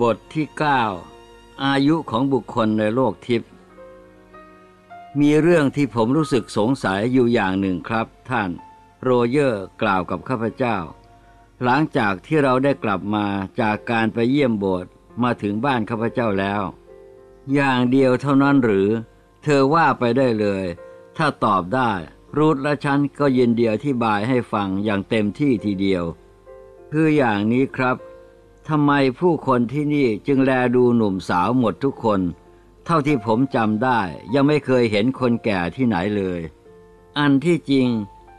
บทที่ 9 อายุของบุคคลในโลกทิพย์มีเรื่องที่ผมรู้สึกสงสัยอยู่อย่างหนึ่งครับ ท่าน โรเยอร์กล่าวกับข้าพเจ้า หลังจากที่เราได้กลับมาจากการไปเยี่ยมโบสถ์มาถึงบ้านข้าพเจ้าแล้ว อย่างเดียวเท่านั้นหรือ เธอว่าไปได้เลย ถ้าตอบได้ รูทและฉันก็ยินเดียวที่บายให้ฟังอย่างเต็มที่ทีเดียว คืออย่างนี้ครับ ทำไมผู้คนที่นี่จึงแลดูหนุ่มสาวหมดทุกคน เท่าที่ผมจำได้ยังไม่เคยเห็นคนแก่ที่ไหนเลย อันที่จริง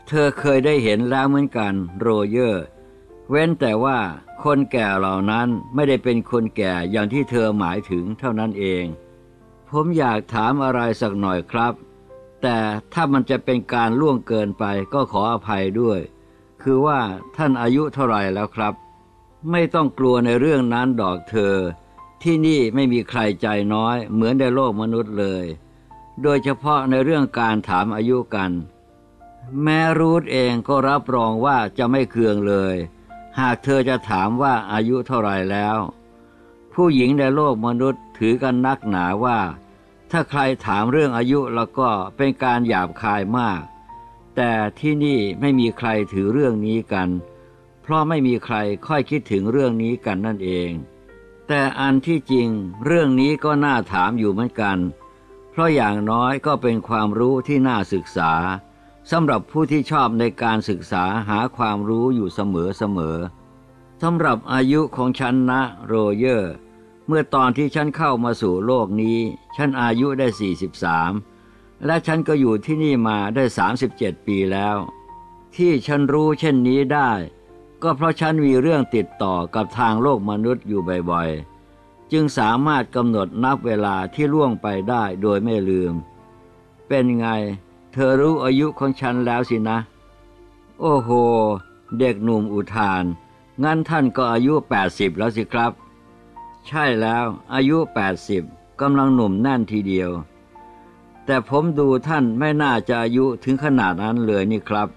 เธอเคยได้เห็นแล้วเหมือนกันโรเยอร์ เว้นแต่ว่าคนแก่เหล่านั้นไม่ได้เป็นคนแก่อย่างที่เธอหมายถึงเท่านั้นเอง ผมอยากถามอะไรสักหน่อยครับ แต่ถ้ามันจะเป็นการล่วงเกินไปก็ขออภัยด้วย คือว่าท่านอายุเท่าไหร่แล้วครับ ไม่ต้องกลัวในเรื่องนั้นดอกเธอ ที่นี่ไม่มีใครใจน้อยเหมือนในโลกมนุษย์เลย โดยเฉพาะในเรื่องการถามอายุกัน แม้รูทเองก็รับรองว่าจะไม่เคืองเลย หากเธอจะถามว่าอายุเท่าไรแล้ว ผู้หญิงในโลกมนุษย์ถือกันนักหนาว่า ถ้าใครถามเรื่องอายุแล้วก็เป็นการหยาบคายมาก แต่ที่นี่ไม่มีใครถือเรื่องนี้กันเพราะไม่มีใครค่อยคิดถึงเรื่องนี้กันนั่นเอง แต่อันที่จริงเรื่องนี้ก็น่าถามอยู่เหมือนกัน เพราะอย่างน้อยก็เป็นความรู้ที่น่าศึกษาสำหรับผู้ที่ชอบในการศึกษาหาความรู้อยู่เสมอเสมอสำหรับอายุของฉันนะโรเยอร์ เมื่อตอนที่ฉันเข้ามาสู่โลกนี้ ฉันอายุได้ 43 และฉันก็อยู่ที่นี่มาได้ 37 ปีแล้ว ที่ฉันรู้เช่นนี้ได้ ก็เพราะฉันมีเรื่องติดต่อกับทางโลกมนุษย์อยู่บ่อยๆ จึงสามารถกำหนดนับเวลาที่ล่วงไปได้โดยไม่ลืม เป็นไง เธอรู้อายุของฉันแล้วสินะ โอ้โห เด็กหนุ่มอุทาน งั้นท่านก็อายุ 80 แล้วสิครับ ใช่แล้วอายุ 80 กำลังหนุ่มแน่นทีเดียว แต่ผมดูท่านไม่น่าจะอายุถึงขนาดนั้นเลยนี่ครับ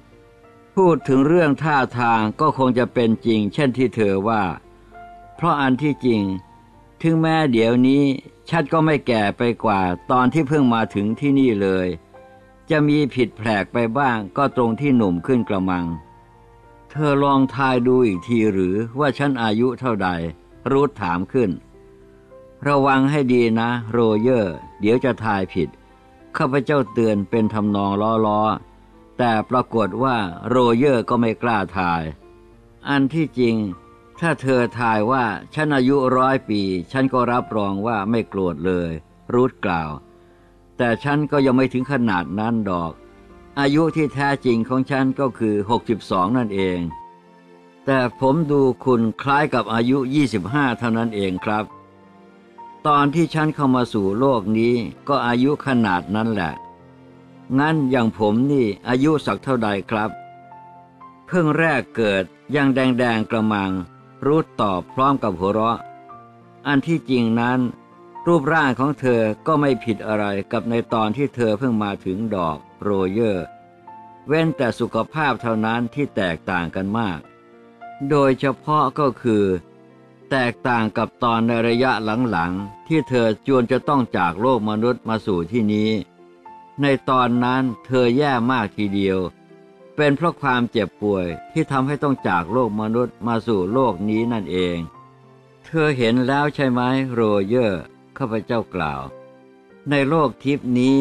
พูดถึงเรื่องท่าทางก็คงจะเป็นจริง เช่นที่เธอว่า เพราะอันที่จริง ถึงแม้เดี๋ยวนี้ชัดก็ไม่แก่ไปกว่าตอนที่เพิ่งมาถึงที่นี่เลย จะมีผิดแผลกไปบ้างก็ตรงที่หนุ่มขึ้นกระมัง เธอลองทายดูอีกทีหรือว่าฉันอายุเท่าใด รูทถามขึ้น ระวังให้ดีนะ โรเยอร์ เดี๋ยวจะทายผิด ข้าพเจ้าเตือนเป็นทำนองล้อๆ แต่ปรากฏว่าโรเยอร์ก็ไม่กล้าทาย อันที่จริง ถ้าเธอทายว่าฉันอายุร้อยปี ฉันก็รับรองว่าไม่โกรธเลย รูทกล่าว แต่ฉันก็ยังไม่ถึงขนาดนั้นดอก อายุที่แท้จริงของฉันก็คือ 62 นั่นเอง แต่ผมดูคุณคล้ายกับอายุ 25 เท่านั้นเองครับ ตอนที่ฉันเข้ามาสู่โลกนี้ก็อายุขนาดนั้นแหละ งั้นอย่างผมนี่อายุสักเท่าใดครับ เพิ่งแรกเกิดยังแดงแดงกระมัง รูดตอบพร้อมกับหัวเราะ อันที่จริงนั้น รูปร่างของเธอก็ไม่ผิดอะไรกับในตอนที่เธอเพิ่งมาถึงดอกโรเยอร์ เว้นแต่สุขภาพเท่านั้นที่แตกต่างกันมาก โดยเฉพาะก็คือ แตกต่างกับตอนในระยะหลังๆ ที่เธอจวนจะต้องจากโลกมนุษย์มาสู่ที่นี้ ในตอนนั้นเธอแย่มากทีเดียว เป็นเพราะความเจ็บป่วยที่ทำให้ต้องจากโลกมนุษย์มาสู่โลกนี้นั่นเอง เธอเห็นแล้วใช่ไหมโรเยอร์ข้าพเจ้ากล่าว ในโลกทิพนี้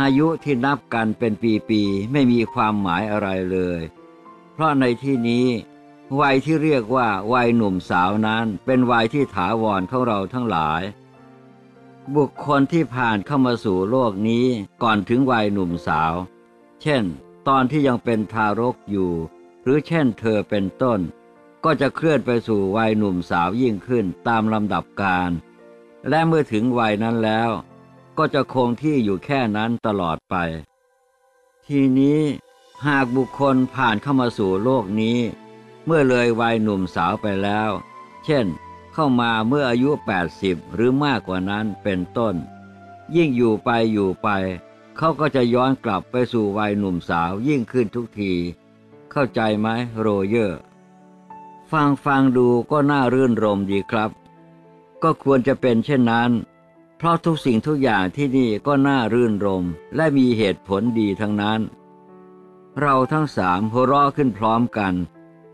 อายุที่นับกันเป็นปีๆไม่มีความหมายอะไรเลย เพราะในที่นี้วัยที่เรียกว่าวัยหนุ่มสาวนั้นเป็นวัยที่ถาวรของเราทั้งหลาย บุคคลที่ผ่านเข้ามาสู่โลกนี้ก่อนถึงวัยหนุ่มสาว เช่น ตอนที่ยังเป็นทารกอยู่ หรือเช่นเธอเป็นต้น ก็จะเคลื่อนไปสู่วัยหนุ่มสาวยิ่งขึ้นตามลำดับการ และเมื่อถึงวัยนั้นแล้ว ก็จะคงที่อยู่แค่นั้นตลอดไป ทีนี้หากบุคคลผ่านเข้ามาสู่โลกนี้ เมื่อเลยวัยหนุ่มสาวไปแล้ว เช่น เข้ามาเมื่ออายุ 80 หรือมากกว่านั้นเป็นต้น ยิ่งอยู่ไปอยู่ไป เขาก็จะย้อนกลับไปสู่วัยหนุ่มสาวยิ่งขึ้นทุกที เข้าใจไหมโรเยอร์ ฟังฟังดูก็น่ารื่นรมย์ดีครับ ก็ควรจะเป็นเช่นนั้น เพราะทุกสิ่งทุกอย่างที่นี่ก็น่ารื่นรมย์และมีเหตุผลดีทั้งนั้น เราทั้งสามหัวเราะขึ้นพร้อมกัน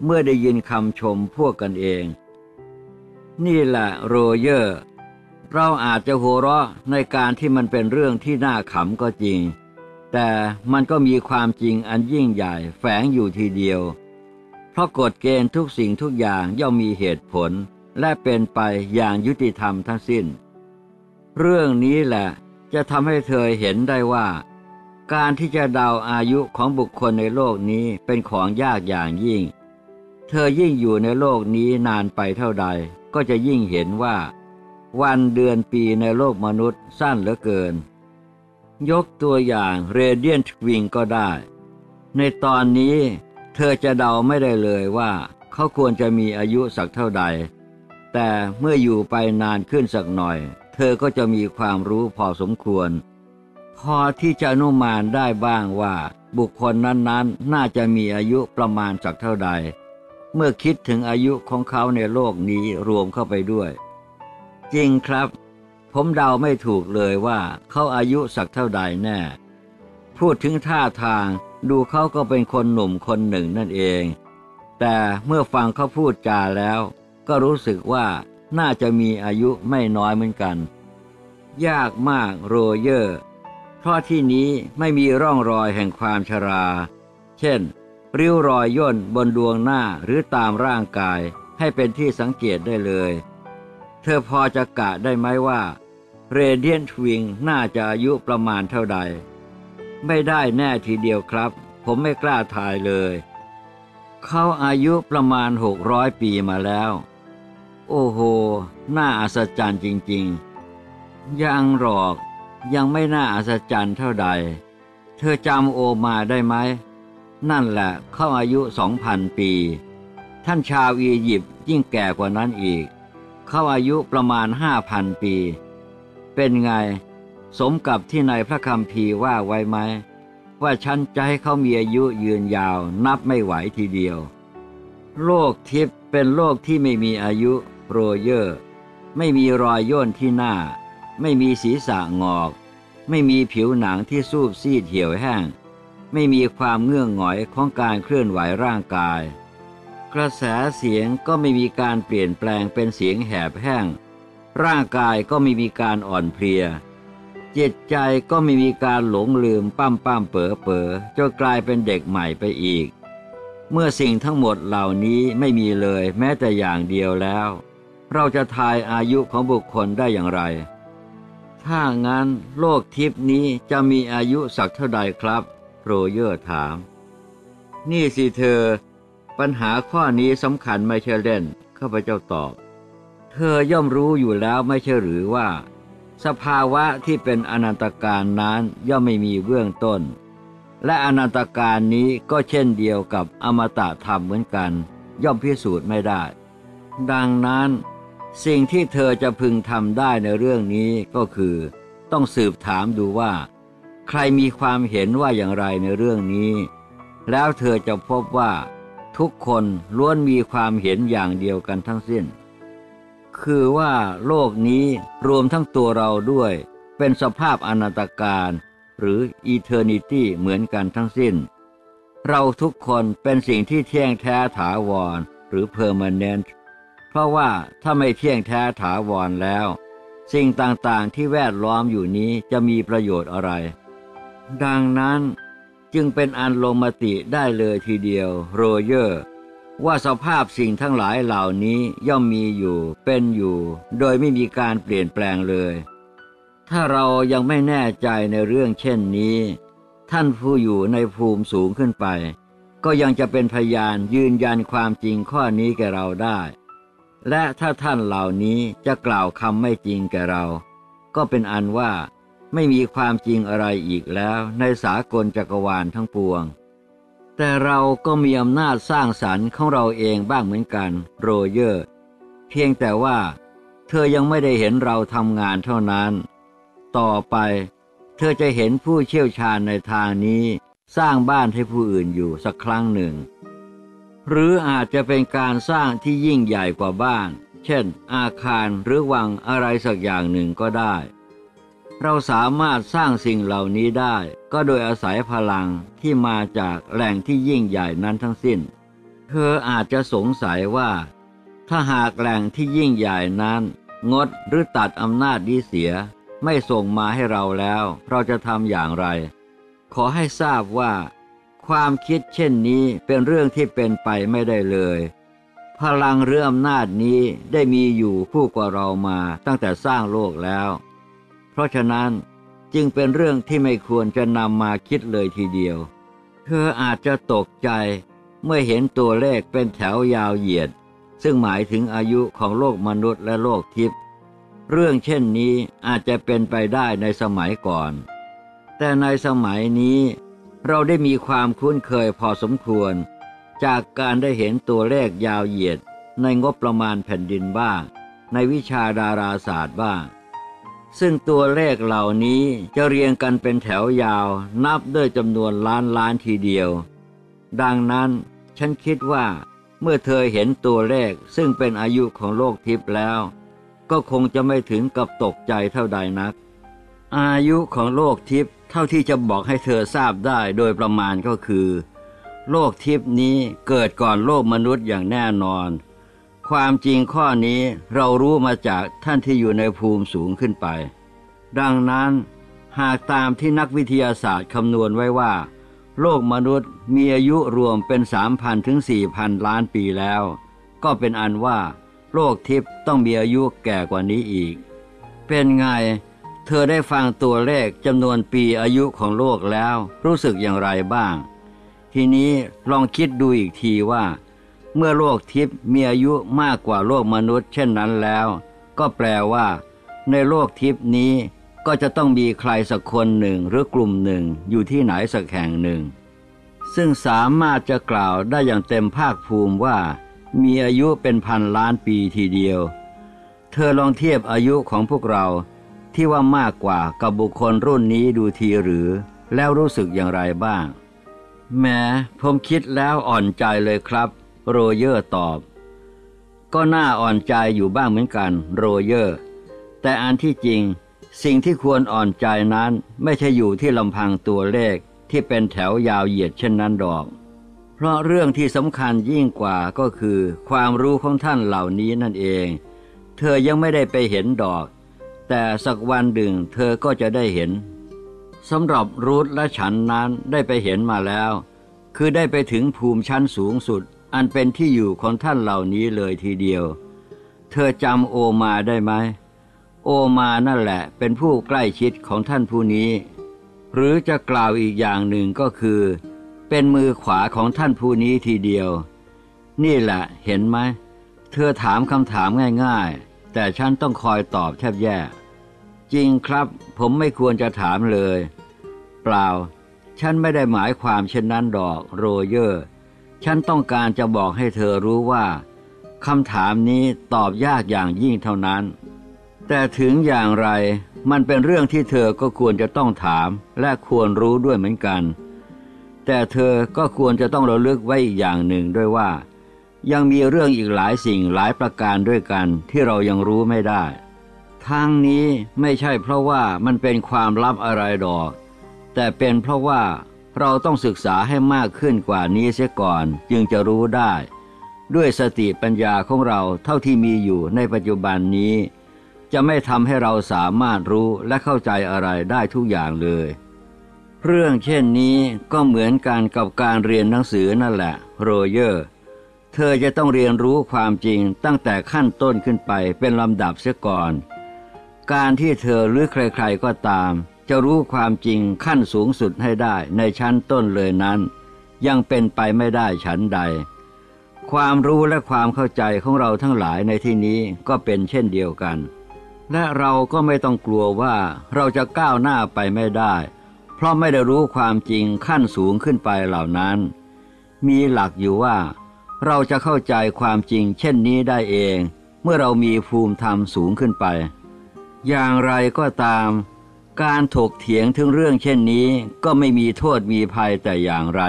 เมื่อได้ยินคำชมพวกกันเอง นี่แหละโรเยอร์ เราอาจจะหัวเราะในการที่มันเป็นเรื่องที่น่าขำก็จริง แต่มันก็มีความจริงอันยิ่งใหญ่แฝงอยู่ทีเดียว เพราะกฎเกณฑ์ทุกสิ่งทุกอย่างย่อมมีเหตุผล และเป็นไปอย่างยุติธรรมทั้งสิ้น เรื่องนี้แหละจะทำให้เธอเห็นได้ว่า การที่จะเดาอายุของบุคคลในโลกนี้เป็นของยากอย่างยิ่ง เธอยิ่งอยู่ในโลกนี้นานไปเท่าใด ก็จะยิ่งเห็นว่า วันเดือนปีในโลกมนุษย์สั้นเหลือเกิน ยกตัวอย่างเรเดียนทวิงก็ได้ ในตอนนี้เธอจะเดาไม่ได้เลยว่าเขาควรจะมีอายุสักเท่าใด แต่เมื่ออยู่ไปนานขึ้นสักหน่อย เธอก็จะมีความรู้พอสมควร พอที่จะอนุมานได้บ้างว่า บุคคลนั้นๆนน่าจะมีอายุประมาณสักเท่าใด เมื่อคิดถึงอายุของเขาในโลกนี้รวมเข้าไปด้วย จริงครับ ผมเดาไม่ถูกเลยว่าเขาอายุสักเท่าใดแน่ พูดถึงท่าทางดูเขาก็เป็นคนหนุ่มคนหนึ่งนั่นเอง แต่เมื่อฟังเขาพูดจาแล้ว ก็รู้สึกว่าน่าจะมีอายุไม่น้อยเหมือนกัน ยากมากโรเยอร์เพราะที่นี้ไม่มีร่องรอยแห่งความชรา เช่น ริ้วรอยย่นบนดวงหน้าหรือตามร่างกายให้เป็นที่สังเกตได้เลย เธอพอจะกะได้ไหมว่าเรเดียนทวิงน่าจะอายุประมาณเท่าใด ไม่ได้แน่ทีเดียวครับ ผมไม่กล้าทายเลย เขาอายุประมาณหกร้อยปีมาแล้ว โอ้โห น่าอัศจรรย์จริงๆ ยังหรอกยังไม่น่าอัศจรรย์เท่าใด เธอจำโอมาได้ไหม นั่นแหละเขาอายุสองพันปี ท่านชาวอียิปต์ยิ่งแก่กว่านั้นอีก เขาอายุประมาณห้าพันปี เป็นไง สมกับที่ในพระคัมภีร์ว่าไว้ไหม ว่าฉันจะให้เขามีอายุยืนยาวนับไม่ไหวทีเดียว โลกทิพย์เป็นโลกที่ไม่มีอายุโรเยอร์ ไม่มีรอยย่นที่หน้า ไม่มีศีรษะงอก ไม่มีผิวหนังที่สูบซีดเหี่ยวแห้ง ไม่มีความเงื่องหงอยของการเคลื่อนไหวร่างกาย กระแสเสียงก็ไม่มีการเปลี่ยนแปลงเป็นเสียงแหบแห้ง ร่างกายก็ไม่มีการอ่อนเพลีย จิตใจก็ไม่มีการหลงลืมปั้มปั้มเป๋อเป๋อจนกลายเป็นเด็กใหม่ไปอีก เมื่อสิ่งทั้งหมดเหล่านี้ไม่มีเลยแม้แต่อย่างเดียวแล้ว เราจะทายอายุของบุคคลได้อย่างไรถ้างั้นโลกทิพนี้จะมีอายุสักเท่าใดครับ โรเยอร์ถาม นี่สิเธอ ปัญหาข้อนี้สำคัญไม่ใช่เล่น ข้าพเจ้าตอบ เธอย่อมรู้อยู่แล้วไม่ใช่หรือว่า สภาวะที่เป็นอนันตการนั้นย่อมไม่มีเบื้องต้น และอนันตการนี้ก็เช่นเดียวกับอมตะธรรมเหมือนกัน ย่อมพิสูจน์ไม่ได้ ดังนั้น สิ่งที่เธอจะพึงทำได้ในเรื่องนี้ก็คือ ต้องสืบถามดูว่า ใครมีความเห็นว่าอย่างไรในเรื่องนี้ แล้วเธอจะพบว่าทุกคนล้วนมีความเห็นอย่างเดียวกันทั้งสิ้น คือว่าโลกนี้รวมทั้งตัวเราด้วย เป็นสภาพอนันตกาลหรือ eternity เหมือนกันทั้งสิ้น เราทุกคนเป็นสิ่งที่เที่ยงแท้ถาวรหรือ permanent เพราะว่าถ้าไม่เที่ยงแท้ถาวรแล้ว สิ่งต่างๆที่แวดล้อมอยู่นี้จะมีประโยชน์อะไร ดังนั้นจึงเป็นอันลงมติได้เลยทีเดียวโรเยอร์ ว่าสภาพสิ่งทั้งหลายเหล่านี้ย่อมมีอยู่เป็นอยู่ โดยไม่มีการเปลี่ยนแปลงเลย ถ้าเรายังไม่แน่ใจในเรื่องเช่นนี้ ท่านผู้อยู่ในภูมิสูงขึ้นไป ก็ยังจะเป็นพยานยืนยันความจริงข้อนี้แก่เราได้ และถ้าท่านเหล่านี้จะกล่าวคำไม่จริงแก่เรา ก็เป็นอันว่า ไม่มีความจริงอะไรอีกแล้วในสากลจักรวาลทั้งปวง แต่เราก็มีอำนาจสร้างสรรค์ของเราเองบ้างเหมือนกัน โรเยอร์ เพียงแต่ว่า เธอยังไม่ได้เห็นเราทำงานเท่านั้น ต่อไป เธอจะเห็นผู้เชี่ยวชาญในทางนี้สร้างบ้านให้ผู้อื่นอยู่สักครั้งหนึ่ง หรืออาจจะเป็นการสร้างที่ยิ่งใหญ่กว่าบ้าน เช่น อาคารหรือวังอะไรสักอย่างหนึ่งก็ได้ เราสามารถสร้างสิ่งเหล่านี้ได้ ก็โดยอาศัยพลังที่มาจากแหล่งที่ยิ่งใหญ่นั้นทั้งสิ้น เธออาจจะสงสัยว่า ถ้าหากแหล่งที่ยิ่งใหญ่นั้น งดหรือตัดอำนาจดีเสีย ไม่ส่งมาให้เราแล้ว เราจะทำอย่างไร ขอให้ทราบว่า ความคิดเช่นนี้เป็นเรื่องที่เป็นไปไม่ได้เลย พลังเรืออำนาจนี้ได้มีอยู่ผู้กว่าเรามาตั้งแต่สร้างโลกแล้ว ราะฉะนั้นจึงเป็นเรื่องที่ไม่ควรจะนำมาคิดเลยทีเดียว เธออาจจะตกใจเมื่อเห็นตัวเลขเป็นแถวยาวเหยียด ซึ่งหมายถึงอายุของโลกมนุษย์และโลกทิพย์เรื่องเช่นนี้อาจจะเป็นไปได้ในสมัยก่อน แต่ในสมัยนี้เราได้มีความคุ้นเคยพอสมควร จากการได้เห็นตัวเลขยาวเหยียดในงบประมาณแผ่นดินบ้าง ในวิชาดาราศาสตร์บ้าง ซึ่งตัวเลขเหล่านี้จะเรียงกันเป็นแถวยาว นับด้วยจำนวนล้านล้านทีเดียว ดังนั้นฉันคิดว่า เมื่อเธอเห็นตัวเลขซึ่งเป็นอายุของโลกทิพย์แล้ว ก็คงจะไม่ถึงกับตกใจเท่าใดนัก อายุของโลกทิพย์เท่าที่จะบอกให้เธอทราบได้โดยประมาณก็คือ โลกทิพย์นี้เกิดก่อนโลกมนุษย์อย่างแน่นอน ความจริงข้อนี้เรารู้มาจากท่านที่อยู่ในภูมิสูงขึ้นไป ดังนั้นหากตามที่นักวิทยาศาสตร์คำนวณไว้ว่า โลกมนุษย์มีอายุรวมเป็นสามพันถึงสี่พันล้านปีแล้ว ก็เป็นอันว่า โลกทิพย์ต้องมีอายุแก่กว่านี้อีก เป็นไง เธอได้ฟังตัวเลขจำนวนปีอายุของโลกแล้ว รู้สึกอย่างไรบ้าง ทีนี้ลองคิดดูอีกทีว่า เมื่อโลกทิพย์มีอายุมากกว่าโลกมนุษย์ เช่นนั้นแล้ว ก็แปลว่า ในโลกทิพย์นี้ก็จะต้องมีใครสักคนหนึ่งหรือกลุ่มหนึ่งอยู่ที่ไหนสักแห่งหนึ่ง ซึ่งสามารถจะกล่าวได้อย่างเต็มภาคภูมิว่า มีอายุเป็นพันล้านปีทีเดียว เธอลองเทียบอายุของพวกเราที่ว่ามากกว่ากับบุคคลรุ่นนี้ดูทีหรือ แล้วรู้สึกอย่างไรบ้าง แหม ผมคิดแล้วอ่อนใจเลยครับ โรเยอร์ตอบ ก็น่าอ่อนใจอยู่บ้างเหมือนกันโรเยอร์ แต่อันที่จริง สิ่งที่ควรอ่อนใจนั้นไม่ใช่อยู่ที่ลำพังตัวเลขที่เป็นแถวยาวเหยียดเช่นนั้นดอก เพราะเรื่องที่สำคัญยิ่งกว่าก็คือ ความรู้ของท่านเหล่านี้นั่นเอง เธอยังไม่ได้ไปเห็นดอก แต่สักวันหนึ่งเธอก็จะได้เห็นสำหรับรูทและฉันนั้นได้ไปเห็นมาแล้ว คือได้ไปถึงภูมิชั้นสูงสุด อันเป็นที่อยู่ของท่านเหล่านี้เลยทีเดียว เธอจำโอมาได้ไหม โอมานั่นแหละเป็นผู้ใกล้ชิดของท่านผู้นี้ หรือจะกล่าวอีกอย่างหนึ่งก็คือ เป็นมือขวาของท่านผู้นี้ทีเดียว นี่แหละเห็นไหม เธอถามคำถามง่ายๆ แต่ฉันต้องคอยตอบแทบแย่ จริงครับ ผมไม่ควรจะถามเลย เปล่า ฉันไม่ได้หมายความเช่นนั้นดอกโรเยอร์ ฉันต้องการจะบอกให้เธอรู้ว่าคำถามนี้ตอบยากอย่างยิ่งเท่านั้น แต่ถึงอย่างไรมันเป็นเรื่องที่เธอก็ควรจะต้องถามและควรรู้ด้วยเหมือนกัน แต่เธอก็ควรจะต้องระลึกไว้อีกอย่างหนึ่งด้วยว่า ยังมีเรื่องอีกหลายสิ่งหลายประการด้วยกันที่เรายังรู้ไม่ได้ทางนี้ไม่ใช่เพราะว่ามันเป็นความลับอะไรดอก แต่เป็นเพราะว่า เราต้องศึกษาให้มากขึ้นกว่านี้เสียก่อนจึงจะรู้ได้ ด้วยสติปัญญาของเราเท่าที่มีอยู่ในปัจจุบันนี้ จะไม่ทำให้เราสามารถรู้และเข้าใจอะไรได้ทุกอย่างเลย เรื่องเช่นนี้ก็เหมือนกันกับการเรียนหนังสือนั่นแหละ โรเยอร์ เธอจะต้องเรียนรู้ความจริงตั้งแต่ขั้นต้นขึ้นไปเป็นลำดับเสียก่อน การที่เธอหรือใครๆก็ตาม จะรู้ความจริงขั้นสูงสุดให้ได้ในชั้นต้นเลยนั้น ยังเป็นไปไม่ได้ฉันใด ความรู้และความเข้าใจของเราทั้งหลายในที่นี้ก็เป็นเช่นเดียวกัน และเราก็ไม่ต้องกลัวว่าเราจะก้าวหน้าไปไม่ได้ เพราะไม่ได้รู้ความจริงขั้นสูงขึ้นไปเหล่านั้น มีหลักอยู่ว่า เราจะเข้าใจความจริงเช่นนี้ได้เอง เมื่อเรามีภูมิธรรมสูงขึ้นไป อย่างไรก็ตาม การถกเถียงถึงเรื่องเช่นนี้ก็ไม่มีโทษมีภัยแต่อย่างไร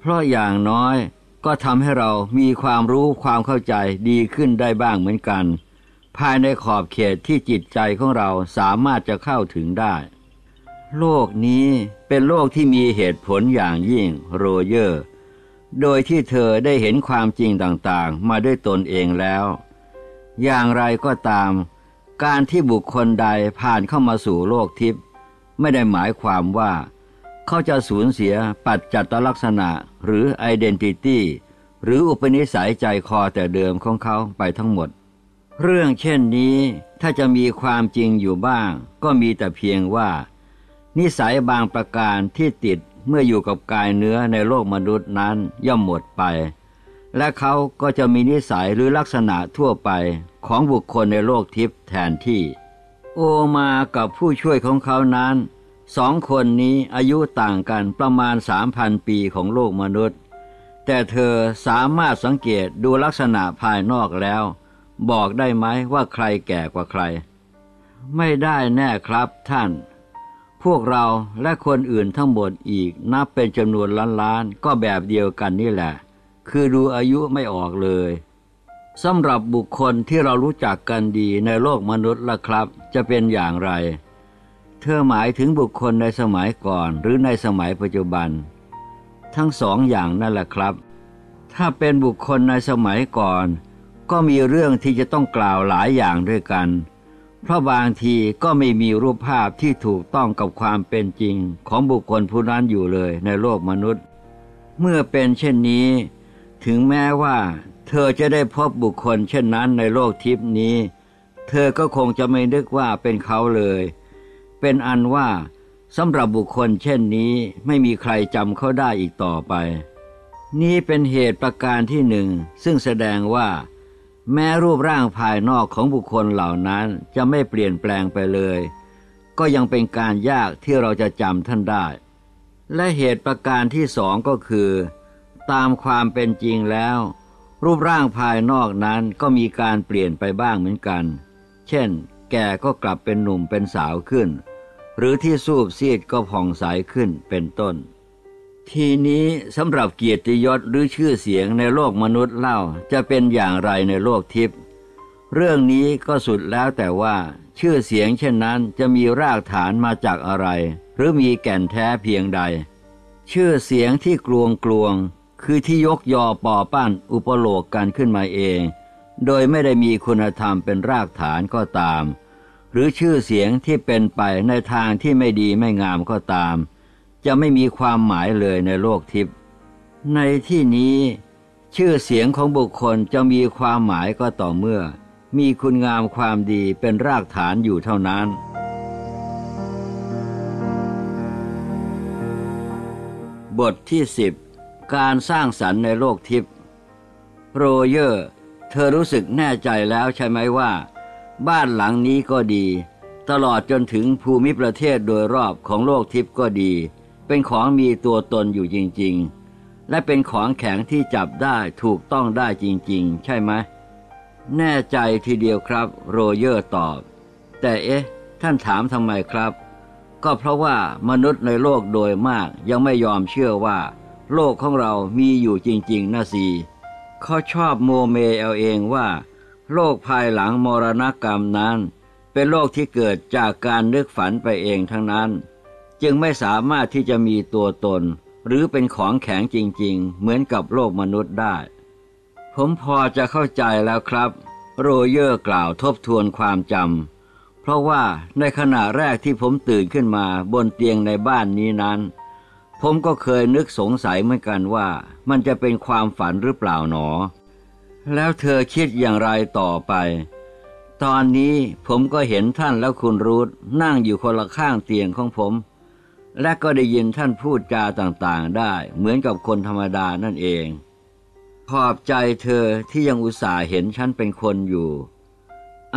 เพราะอย่างน้อยก็ทำให้เรามีความรู้ความเข้าใจดีขึ้นได้บ้างเหมือนกัน ภายในขอบเขตที่จิตใจของเราสามารถจะเข้าถึงได้ โลกนี้เป็นโลกที่มีเหตุผลอย่างยิ่งโรเยอร์ โดยที่เธอได้เห็นความจริงต่างๆ มาด้วยตนเองแล้ว อย่างไรก็ตาม การที่บุคคลใดผ่านเข้ามาสู่โลกทิพย์ไม่ได้หมายความว่า เขาจะสูญเสียปัจจัตลักษณะหรือ identity หรืออุปนิสัยใจคอแต่เดิมของเขาไปทั้งหมด เรื่องเช่นนี้ถ้าจะมีความจริงอยู่บ้าง ก็มีแต่เพียงว่า นิสัยบางประการที่ติดเมื่ออยู่กับกายเนื้อในโลกมนุษย์นั้นย่อมหมดไป และเขาก็จะมีนิสัยหรือลักษณะทั่วไปของบุคคลในโลกทิพย์แทนที่ โอมากับผู้ช่วยของเขานั้นสองคนนี้อายุต่างกันประมาณสามพันปีของโลกมนุษย์ แต่เธอสามารถสังเกตดูลักษณะภายนอกแล้ว บอกได้ไหมว่าใครแก่กว่าใคร ไม่ได้แน่ครับท่าน พวกเราและคนอื่นทั้งหมดอีกนับเป็นจำนวนล้านๆก็แบบเดียวกันนี่แหละ คือดูอายุไม่ออกเลยสำหรับบุคคลที่เรารู้จักกันดีในโลกมนุษย์ละครับ จะเป็นอย่างไร เธอหมายถึงบุคคลในสมัยก่อนหรือในสมัยปัจจุบัน ทั้งสองอย่างนั่นแหละครับ ถ้าเป็นบุคคลในสมัยก่อน ก็มีเรื่องที่จะต้องกล่าวหลายอย่างด้วยกัน เพราะบางทีก็ไม่มีรูปภาพที่ถูกต้องกับความเป็นจริงของบุคคลผู้นั้นอยู่เลยในโลกมนุษย์ เมื่อเป็นเช่นนี้ ถึงแม้ว่า เธอจะได้พบบุคคลเช่นนั้นในโลกทิพนี้ เธอก็คงจะไม่นึกว่าเป็นเขาเลย เป็นอันว่าสำหรับบุคคลเช่นนี้ไม่มีใครจำเขาได้อีกต่อไป นี่เป็นเหตุประการที่หนึ่ง ซึ่งแสดงว่า แม้รูปร่างภายนอกของบุคคลเหล่านั้นจะไม่เปลี่ยนแปลงไปเลย ก็ยังเป็นการยากที่เราจะจำท่านได้ และเหตุประการที่สองก็คือ ตามความเป็นจริงแล้ว รูปร่างภายนอกนั้นก็มีการเปลี่ยนไปบ้างเหมือนกัน เช่น แก่ก็กลับเป็นหนุ่มเป็นสาวขึ้น หรือที่สูบซีดก็ผ่องใสขึ้นเป็นต้น ทีนี้สำหรับเกียรติยศหรือชื่อเสียงในโลกมนุษย์เล่าจะเป็นอย่างไรในโลกทิพย์เรื่องนี้ก็สุดแล้วแต่ว่าชื่อเสียงเช่นนั้นจะมีรากฐานมาจากอะไร หรือมีแก่นแท้เพียงใด ชื่อเสียงที่กลวงกลวง คือที่ยกยอปอปั้นอุปโลกกันขึ้นมาเอง โดยไม่ได้มีคุณธรรมเป็นรากฐานก็ตาม หรือชื่อเสียงที่เป็นไปในทางที่ไม่ดีไม่งามก็ตาม จะไม่มีความหมายเลยในโลกทิพย์ในที่นี้ ชื่อเสียงของบุคคลจะมีความหมายก็ต่อเมื่อ มีคุณงามความดีเป็นรากฐานอยู่เท่านั้นบทที่สิบ การสร้างสรรค์ในโลกทิพย์โรเยอร์ เธอรู้สึกแน่ใจแล้วใช่ไหมว่า บ้านหลังนี้ก็ดี ตลอดจนถึงภูมิประเทศโดยรอบของโลกทิพย์ก็ดี เป็นของมีตัวตนอยู่จริง ๆ และเป็นของแข็งที่จับได้ถูกต้องได้จริง ๆ ใช่ไหมแน่ใจทีเดียวครับ โรเยอร์ตอบ แต่เอ๊ะ ท่านถามทำไมครับ ก็เพราะว่ามนุษย์ในโลกโดยมากยังไม่ยอมเชื่อว่า โลกของเรามีอยู่จริง ๆน่ะสิ เขาชอบโมเมเอาเองว่า โลกภายหลังมรณกรรมนั้น เป็นโลกที่เกิดจากการนึกฝันไปเองทั้งนั้น จึงไม่สามารถที่จะมีตัวตน หรือเป็นของแข็งจริง ๆ เหมือนกับโลกมนุษย์ได้ ผมพอจะเข้าใจแล้วครับ โรเยอร์กล่าวทบทวนความจำเพราะว่าในขณะแรกที่ผมตื่นขึ้นมาบนเตียงในบ้านนี้นั้น ผมก็เคยนึกสงสัยเหมือนกันว่ามันจะเป็นความฝันหรือเปล่าหนอ แล้วเธอคิดอย่างไรต่อไป ตอนนี้ผมก็เห็นท่านแล้วคุณรูทนั่งอยู่คนละข้างเตียงของผม และก็ได้ยินท่านพูดจาต่างๆได้เหมือนกับคนธรรมดานั่นเอง ขอบใจเธอที่ยังอุตส่าห์เห็นฉันเป็นคนอยู่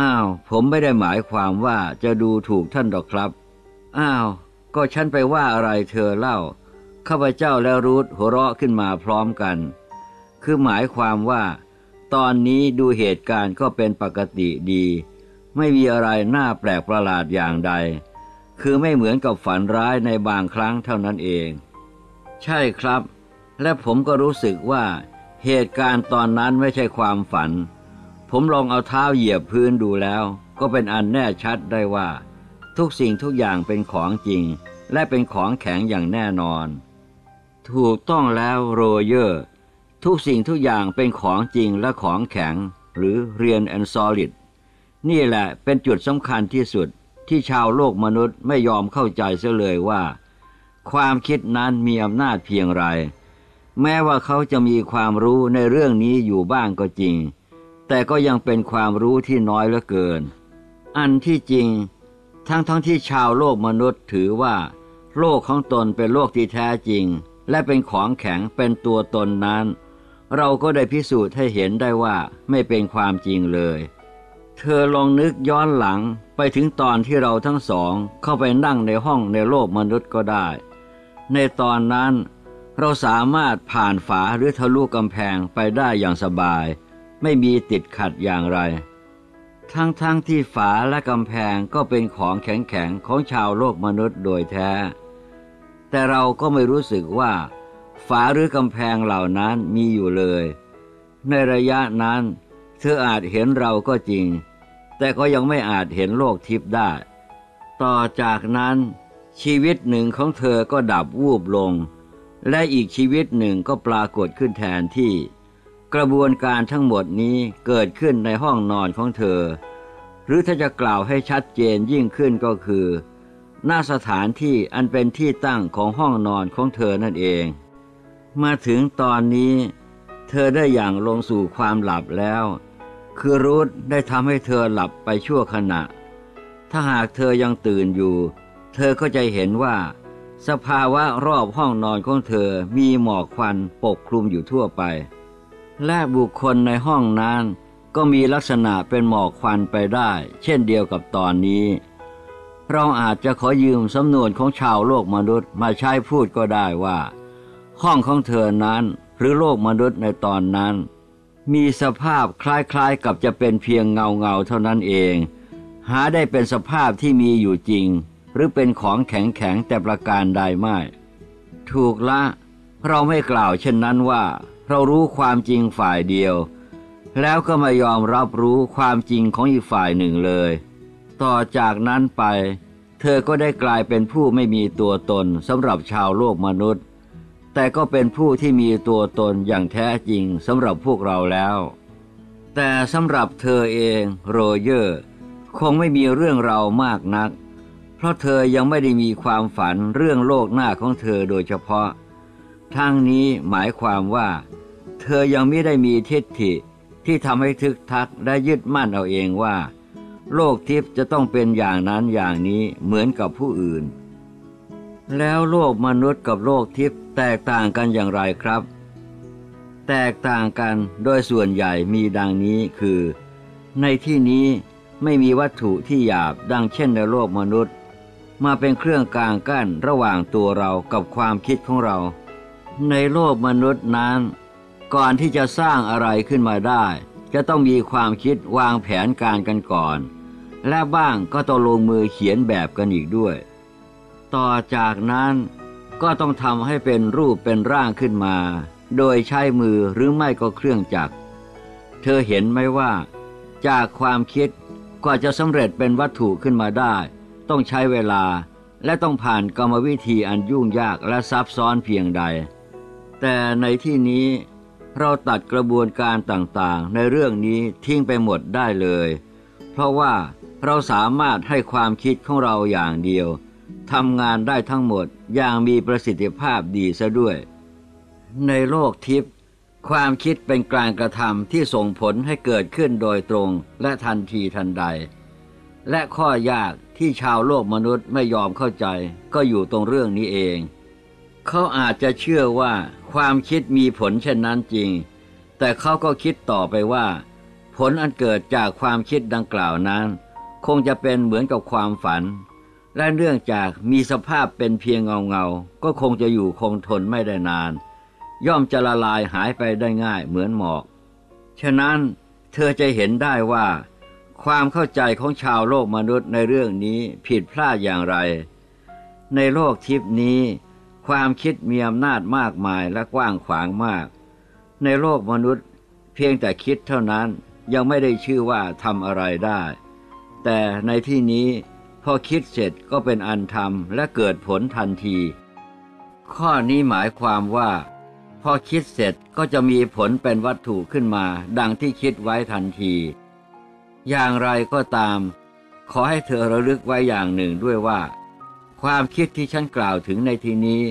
อ้าว ผมไม่ได้หมายความว่าจะดูถูกท่านหรอกครับ อ้าว ก็ฉันไปว่าอะไรเธอเล่า ข้าพเจ้าและรูทหัวเราะขึ้นมาพร้อมกัน คือหมายความว่า ตอนนี้ดูเหตุการณ์ก็เป็นปกติดี ไม่มีอะไรน่าแปลกประหลาดอย่างใด คือไม่เหมือนกับฝันร้ายในบางครั้งเท่านั้นเอง ใช่ครับ และผมก็รู้สึกว่า เหตุการณ์ตอนนั้นไม่ใช่ความฝัน ผมลองเอาเท้าเหยียบพื้นดูแล้ว ก็เป็นอันแน่ชัดได้ว่า ทุกสิ่งทุกอย่างเป็นของจริง และเป็นของแข็งอย่างแน่นอน ถูกต้องแล้วโรเยอร์ ทุกสิ่งทุกอย่างเป็นของจริงและของแข็ง หรือเรียนแอนซอลิดนี่แหละเป็นจุดสำคัญที่สุดที่ชาวโลกมนุษย์ไม่ยอมเข้าใจเสียเลยว่า ความคิดนั้นมีอำนาจเพียงไร แม้ว่าเขาจะมีความรู้ในเรื่องนี้อยู่บ้างก็จริง แต่ก็ยังเป็นความรู้ที่น้อยเหลือเกิน อันที่จริง ทั้งทั้งที่ชาวโลกมนุษย์ถือว่า โลกของตนเป็นโลกที่แท้จริง และเป็นของแข็งเป็นตัวตนนั้น เราก็ได้พิสูจน์ให้เห็นได้ว่าไม่เป็นความจริงเลย เธอลองนึกย้อนหลังไปถึงตอนที่เราทั้งสองเข้าไปนั่งในห้องในโลกมนุษย์ก็ได้ ในตอนนั้นเราสามารถผ่านฝาหรือทะลุกำแพงไปได้อย่างสบาย ไม่มีติดขัดอย่างไร ทั้งๆทที่ฝาและกำแพงก็เป็นของแข็งๆของชาวโลกมนุษย์โดยแท้ แต่เราก็ไม่รู้สึกว่า ฝาหรือกำแพงเหล่านั้นมีอยู่เลย ในระยะนั้น เธออาจเห็นเราก็จริง แต่ก็ยังไม่อาจเห็นโลกทิพย์ได้ ต่อจากนั้น ชีวิตหนึ่งของเธอก็ดับวูบลง และอีกชีวิตหนึ่งก็ปรากฏขึ้นแทนที่ กระบวนการทั้งหมดนี้เกิดขึ้นในห้องนอนของเธอ หรือถ้าจะกล่าวให้ชัดเจนยิ่งขึ้นก็คือ หน้าสถานที่อันเป็นที่ตั้งของห้องนอนของเธอนั่นเอง มาถึงตอนนี้ เธอได้อย่างลงสู่ความหลับแล้ว คือรูทได้ทำให้เธอหลับไปชั่วขณะ ถ้าหากเธอยังตื่นอยู่ เธอก็จะเห็นว่า สภาวะรอบห้องนอนของเธอมีหมอกควันปกคลุมอยู่ทั่วไป และบุคคลในห้องนั้นก็มีลักษณะเป็นหมอกควันไปได้ เช่นเดียวกับตอนนี้ เราอาจจะขอยืมสำนวนของชาวโลกมนุษย์มาใช้พูดก็ได้ว่า ห้องของเธอนั้นหรือโลกมนุษย์ในตอนนั้น มีสภาพคล้ายๆกับจะเป็นเพียงเงาเงาเท่านั้นเอง หาได้เป็นสภาพที่มีอยู่จริง หรือเป็นของแข็งแข็งแต่ประการใดไม่ ถูกละ เราไม่กล่าวเช่นนั้นว่า เรารู้ความจริงฝ่ายเดียว แล้วก็ไม่ยอมรับรู้ความจริงของอีกฝ่ายหนึ่งเลย ต่อจากนั้นไป เธอก็ได้กลายเป็นผู้ไม่มีตัวตนสำหรับชาวโลกมนุษย์ แต่ก็เป็นผู้ที่มีตัวตนอย่างแท้จริงสำหรับพวกเราแล้ว แต่สำหรับเธอเองโรเยอร์ คงไม่มีเรื่องเรามากนัก เพราะเธอยังไม่ได้มีความฝันเรื่องโลกหน้าของเธอโดยเฉพาะทั้งนี้หมายความว่า เธอยังไม่ได้มีทิฏฐิที่ทำให้ทึกทักและยึดมั่นเอาเองว่า โลกทิพย์จะต้องเป็นอย่างนั้นอย่างนี้เหมือนกับผู้อื่น แล้วโลกมนุษย์กับโลกทิพย์แตกต่างกันอย่างไรครับ แตกต่างกันโดยส่วนใหญ่มีดังนี้คือ ในที่นี้ไม่มีวัตถุที่หยาบดังเช่นในโลกมนุษย์ มาเป็นเครื่องกลางกั้นระหว่างตัวเรากับความคิดของเรา ในโลกมนุษย์นั้น ก่อนที่จะสร้างอะไรขึ้นมาได้ จะต้องมีความคิดวางแผนการกันก่อน และบ้างก็ต้องลงมือเขียนแบบกันอีกด้วย ต่อจากนั้นก็ต้องทำให้เป็นรูปเป็นร่างขึ้นมา โดยใช้มือหรือไม่ก็เครื่องจักร เธอเห็นไหมว่า จากความคิดกว่าจะสำเร็จเป็นวัตถุขึ้นมาได้ ต้องใช้เวลาและต้องผ่านกรรมวิธีอันยุ่งยากและซับซ้อนเพียงใด แต่ในที่นี้เราตัดกระบวนการต่างๆ ในเรื่องนี้ทิ้งไปหมดได้เลย เพราะว่า เราสามารถให้ความคิดของเราอย่างเดียวทำงานได้ทั้งหมดอย่างมีประสิทธิภาพดีซะด้วย ในโลกทิพย์ความคิดเป็นการกระทำที่ส่งผลให้เกิดขึ้นโดยตรงและทันทีทันใด และข้อยากที่ชาวโลกมนุษย์ไม่ยอมเข้าใจ ก็อยู่ตรงเรื่องนี้เอง เขาอาจจะเชื่อว่าความคิดมีผลเช่นนั้นจริง แต่เขาก็คิดต่อไปว่า ผลอันเกิดจากความคิดดังกล่าวนั้น คงจะเป็นเหมือนกับความฝัน และเนื่องจากมีสภาพเป็นเพียงเงาเงาก็คงจะอยู่คงทนไม่ได้นาน ย่อมจะละลายหายไปได้ง่ายเหมือนหมอก ฉะนั้นเธอจะเห็นได้ว่า ความเข้าใจของชาวโลกมนุษย์ในเรื่องนี้ผิดพลาดอย่างไร ในโลกทิพนี้ ความคิดมีอำนาจมากมายและกว้างขวางมาก ในโลกมนุษย์เพียงแต่คิดเท่านั้นยังไม่ได้ชื่อว่าทำอะไรได้ แต่ในที่นี้พอคิดเสร็จก็เป็นอันทำและเกิดผลทันที ข้อนี้หมายความว่า พอคิดเสร็จก็จะมีผลเป็นวัตถุขึ้นมา ดังที่คิดไว้ทันที อย่างไรก็ตาม ขอให้เธอระลึกไว้อย่างหนึ่งด้วยว่า ความคิดที่ฉันกล่าวถึงในที่นี้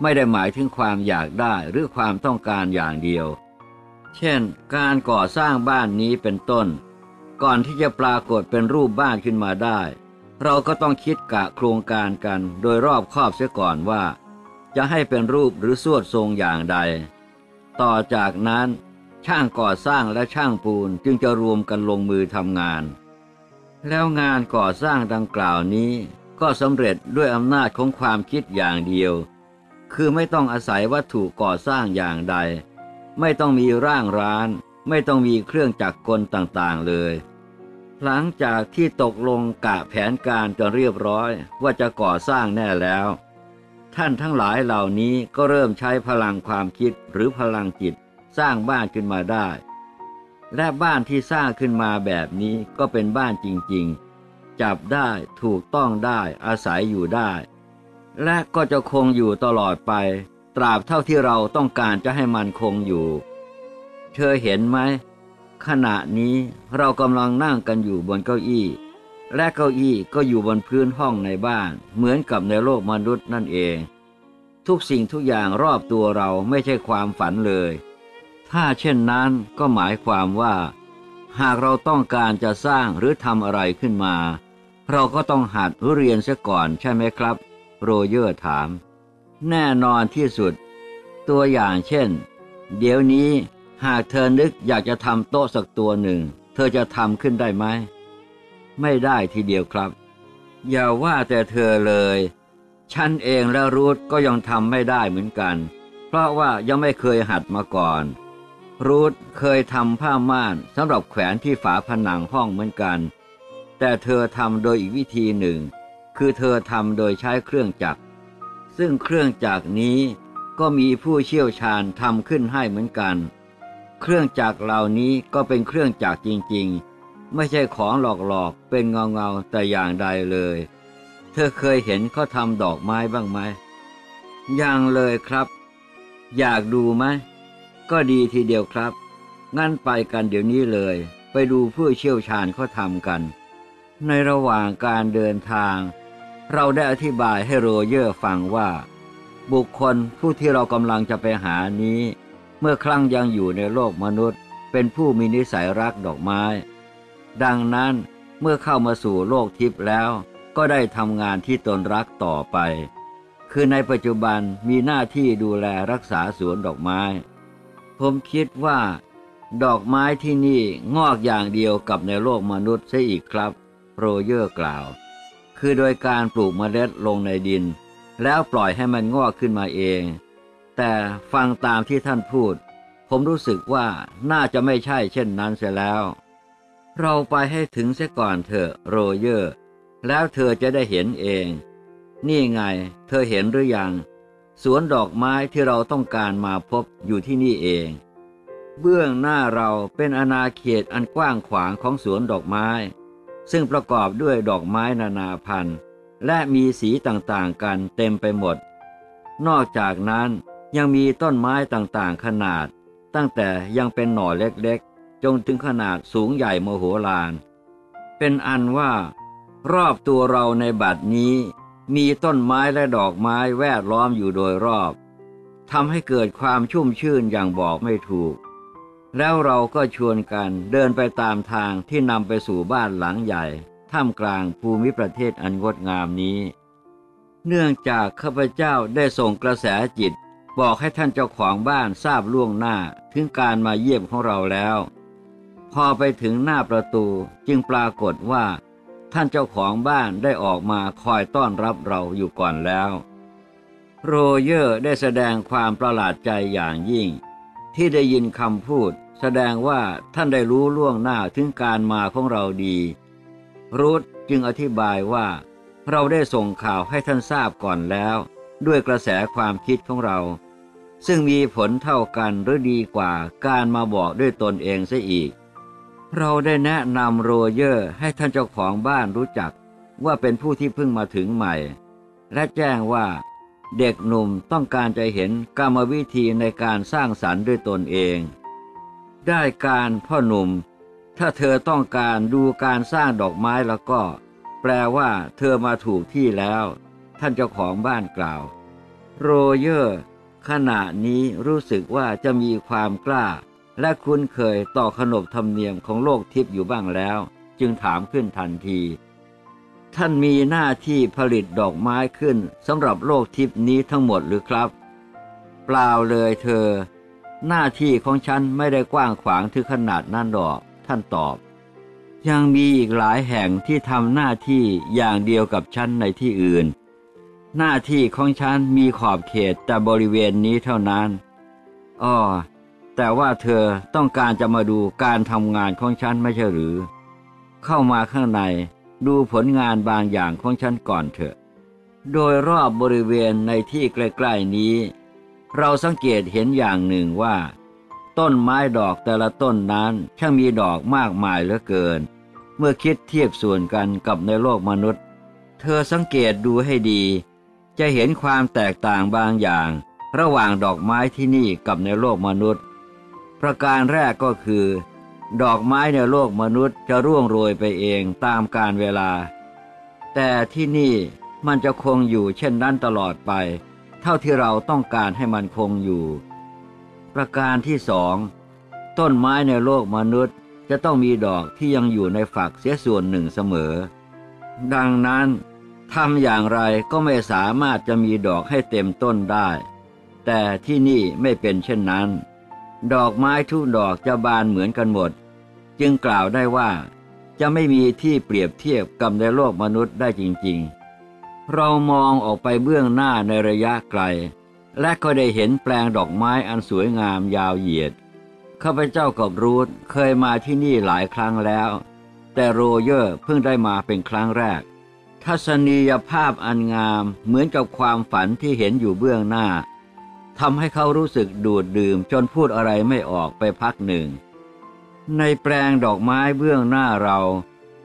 ไม่ได้หมายถึงความอยากได้หรือความต้องการอย่างเดียว เช่น การก่อสร้างบ้านนี้เป็นต้น ก่อนที่จะปรากฏเป็นรูปบ้านขึ้นมาได้ เราก็ต้องคิดกะโครงการกันโดยรอบคอบเสียก่อนว่า จะให้เป็นรูปหรือสวดทรงอย่างใด ต่อจากนั้นช่างก่อสร้างและช่างปูนจึงจะรวมกันลงมือทำงาน แล้วงานก่อสร้างดังกล่าวนี้ก็สำเร็จด้วยอำนาจของความคิดอย่างเดียว คือไม่ต้องอาศัยวัตถุก่อสร้างอย่างใด ไม่ต้องมีร่างร้าน ไม่ต้องมีเครื่องจักรกลต่างๆเลย หลังจากที่ตกลงกะแผนการจนเรียบร้อยว่าจะก่อสร้างแน่แล้ว ท่านทั้งหลายเหล่านี้ก็เริ่มใช้พลังความคิดหรือพลังจิตสร้างบ้านขึ้นมาได้ และบ้านที่สร้างขึ้นมาแบบนี้ก็เป็นบ้านจริงๆ จับได้ถูกต้องได้อาศัยอยู่ได้ และก็จะคงอยู่ตลอดไป ตราบเท่าที่เราต้องการจะให้มันคงอยู่ เธอเห็นไหม ขณะนี้เรากำลังนั่งกันอยู่บนเก้าอี้ และเก้าอี้ก็อยู่บนพื้นห้องในบ้าน เหมือนกับในโลกมนุษย์นั่นเอง ทุกสิ่งทุกอย่างรอบตัวเราไม่ใช่ความฝันเลย ถ้าเช่นนั้นก็หมายความว่า หากเราต้องการจะสร้างหรือทำอะไรขึ้นมา เราก็ต้องหัดรือเรียนเสียก่อนใช่ไหมครับ โรเยอร์ถาม แน่นอนที่สุด ตัวอย่างเช่น เดี๋ยวนี้ หากเธอนึกอยากจะทำโต๊ะสักตัวหนึ่ง เธอจะทำขึ้นได้ไหม ไม่ได้ทีเดียวครับ อย่าว่าแต่เธอเลย ฉันเองและรูทก็ยังทำไม่ได้เหมือนกัน เพราะว่ายังไม่เคยหัดมาก่อน รูทเคยทำผ้าม่านสำหรับแขวนที่ฝาผนังห้องเหมือนกัน แต่เธอทำโดยอีกวิธีหนึ่ง คือเธอทำโดยใช้เครื่องจักร ซึ่งเครื่องจักรนี้ก็มีผู้เชี่ยวชาญทำขึ้นให้เหมือนกัน เครื่องจักรเหล่านี้ก็เป็นเครื่องจักรจริงๆ ไม่ใช่ของหลอกๆ เป็นเงาๆแต่อย่างใดเลย เธอเคยเห็นเขาทำดอกไม้บ้างไหมยังเลยครับ อยากดูไหมก็ดีทีเดียวครับ งั้นไปกันเดี๋ยวนี้เลย ไปดูผู้เชี่ยวชาญเขาทำกัน ในระหว่างการเดินทาง เราได้อธิบายให้โรเยอร์ฟังว่า บุคคลผู้ที่เรากำลังจะไปหานี้ เมื่อครั้งยังอยู่ในโลกมนุษย์ เป็นผู้มีนิสัยรักดอกไม้ ดังนั้นเมื่อเข้ามาสู่โลกทิพย์แล้ว ก็ได้ทำงานที่ตนรักต่อไป คือในปัจจุบันมีหน้าที่ดูแลรักษาสวนดอกไม้ ผมคิดว่า ดอกไม้ที่นี่งอกอย่างเดียวกับในโลกมนุษย์ซะอีกครับโรเยอร์กล่าว คือโดยการปลูกเมล็ดลงในดิน แล้วปล่อยให้มันงอกขึ้นมาเอง แต่ฟังตามที่ท่านพูด ผมรู้สึกว่าน่าจะไม่ใช่เช่นนั้นเสียแล้ว เราไปให้ถึงเสียก่อนเถอะโรเยอร์ แล้วเธอจะได้เห็นเอง นี่ไง เธอเห็นหรือยัง สวนดอกไม้ที่เราต้องการมาพบอยู่ที่นี่เอง เบื้องหน้าเราเป็นอาณาเขตอันกว้างขวางของสวนดอกไม้ ซึ่งประกอบด้วยดอกไม้นานาพันธุ์ และมีสีต่างๆกันเต็มไปหมด นอกจากนั้น ยังมีต้นไม้ต่างๆ ขนาด ตั้งแต่ยังเป็นหน่อเล็กๆ จนถึงขนาดสูงใหญ่โมโหลาน เป็นอันว่า รอบตัวเราในบัดนี้ มีต้นไม้และดอกไม้แวดล้อมอยู่โดยรอบทำให้เกิดความชุ่มชื่นอย่างบอกไม่ถูก แล้วเราก็ชวนกันเดินไปตามทางที่นำไปสู่บ้านหลังใหญ่ ท่ามกลางภูมิประเทศอันงดงามนี้ เนื่องจากข้าพเจ้าได้ส่งกระแสจิต บอกให้ท่านเจ้าของบ้านทราบล่วงหน้าถึงการมาเยี่ยมของเราแล้ว พอไปถึงหน้าประตูจึงปรากฏว่า ท่านเจ้าของบ้านได้ออกมาคอยต้อนรับเราอยู่ก่อนแล้ว โรเยอร์ได้แสดงความประหลาดใจอย่างยิ่ง ที่ได้ยินคำพูด แสดงว่าท่านได้รู้ล่วงหน้าถึงการมาของเราดี รูธจึงอธิบายว่า เราได้ส่งข่าวให้ท่านทราบก่อนแล้ว ด้วยกระแสความคิดของเรา ซึ่งมีผลเท่ากันหรือดีกว่าการมาบอกด้วยตนเองซะอีก เราได้แนะนำโรเยอร์ให้ท่านเจ้าของบ้านรู้จักว่าเป็นผู้ที่เพิ่งมาถึงใหม่ และแจ้งว่าเด็กหนุ่มต้องการจะเห็นกรรมวิธีในการสร้างสรรค์ด้วยตนเอง ได้การพ่อหนุ่ม ถ้าเธอต้องการดูการสร้างดอกไม้แล้วก็ แปลว่าเธอมาถูกที่แล้ว ท่านเจ้าของบ้านกล่าว โรเยอร์ ขณะนี้รู้สึกว่าจะมีความกล้า และคุ้นเคยต่อขนบธรรมเนียมของโลกทิพย์อยู่บ้างแล้ว จึงถามขึ้นทันที ท่านมีหน้าที่ผลิตดอกไม้ขึ้นสำหรับโลกทิพย์นี้ทั้งหมดหรือครับ เปล่าเลยเธอ หน้าที่ของฉันไม่ได้กว้างขวางถึงขนาดนั้นดอก ท่านตอบยังมีอีกหลายแห่งที่ทำหน้าที่อย่างเดียวกับฉันในที่อื่น หน้าที่ของฉันมีขอบเขตแต่บริเวณนี้เท่านั้นอ้อแต่ว่าเธอต้องการจะมาดูการทำงานของฉันไม่ใช่หรือ เข้ามาข้างในดูผลงานบางอย่างของฉันก่อนเถอะ โดยรอบบริเวณในที่ใกล้ๆนี้ เราสังเกตเห็นอย่างหนึ่งว่า ต้นไม้ดอกแต่ละต้นนั้นช่างมีดอกมากมายเหลือเกิน เมื่อคิดเทียบส่วนกันกับในโลกมนุษย์ เธอสังเกตดูให้ดี จะเห็นความแตกต่างบางอย่าง ระหว่างดอกไม้ที่นี่กับในโลกมนุษย์ ประการแรกก็คือ ดอกไม้ในโลกมนุษย์จะร่วงโรยไปเองตามกาลเวลา แต่ที่นี่มันจะคงอยู่เช่นนั้นตลอดไป เท่าที่เราต้องการให้มันคงอยู่ ประการที่สองต้นไม้ในโลกมนุษย์จะต้องมีดอกที่ยังอยู่ในฝักเสียส่วนหนึ่งเสมอ ดังนั้น ทำอย่างไรก็ไม่สามารถจะมีดอกให้เต็มต้นได้ แต่ที่นี่ไม่เป็นเช่นนั้น ดอกไม้ทุกดอกจะบานเหมือนกันหมด จึงกล่าวได้ว่า จะไม่มีที่เปรียบเทียบกับในโลกมนุษย์ได้จริงๆ เรามองออกไปเบื้องหน้าในระยะไกล และก็ได้เห็นแปลงดอกไม้อันสวยงามยาวเหยียดข้าพเจ้ากับรูธเคยมาที่นี่หลายครั้งแล้ว แต่โรเยอร์เพิ่งได้มาเป็นครั้งแรก ทัศนียภาพอันงามเหมือนกับความฝันที่เห็นอยู่เบื้องหน้าทำให้เขารู้สึกดูดดื่มจนพูดอะไรไม่ออกไปพักหนึ่ง ในแปลงดอกไม้เบื้องหน้าเรา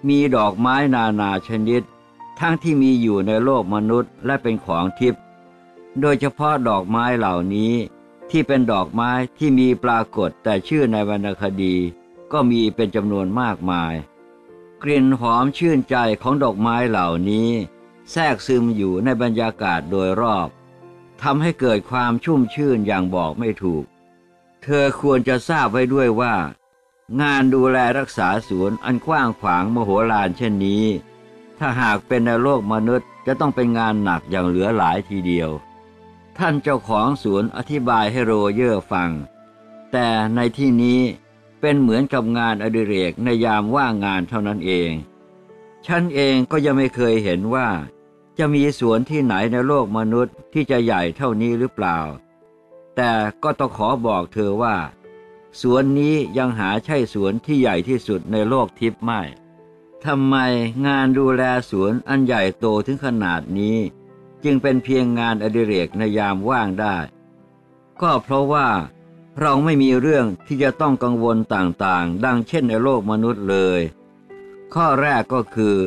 มีดอกไม้นานาชนิด ทั้งที่มีอยู่ในโลกมนุษย์และเป็นของทิพย์โดยเฉพาะดอกไม้เหล่านี้ ที่เป็นดอกไม้ที่มีปรากฏแต่ชื่อในวรรณคดี ก็มีเป็นจำนวนมากมาย กลิ่นหอมชื่นใจของดอกไม้เหล่านี้ แทรกซึมอยู่ในบรรยากาศโดยรอบทำให้เกิดความชุ่มชื่นอย่างบอกไม่ถูก เธอควรจะทราบไว้ด้วยว่า งานดูแลรักษาสวนอันกว้างขวางมโหฬารเช่นนี้ ถ้าหากเป็นในโลกมนุษย์จะต้องเป็นงานหนักอย่างเหลือหลายทีเดียว ท่านเจ้าของสวนอธิบายให้โรเยอร์ฟัง แต่ในที่นี้ เป็นเหมือนกับงานอดิเรกในยามว่างงานเท่านั้นเอง ฉันเองก็ยังไม่เคยเห็นว่า จะมีสวนที่ไหนในโลกมนุษย์ที่จะใหญ่เท่านี้หรือเปล่า แต่ก็ต้องขอบอกเธอว่า สวนนี้ยังหาใช่สวนที่ใหญ่ที่สุดในโลกทิพย์ไม่ทำไมงานดูแลสวนอันใหญ่โตถึงขนาดนี้ จึงเป็นเพียงงานอดิเรกในยามว่างได้ ก็เพราะว่า เราไม่มีเรื่องที่จะต้องกังวลต่างๆ ดังเช่นในโลกมนุษย์เลย ข้อแรกก็คือ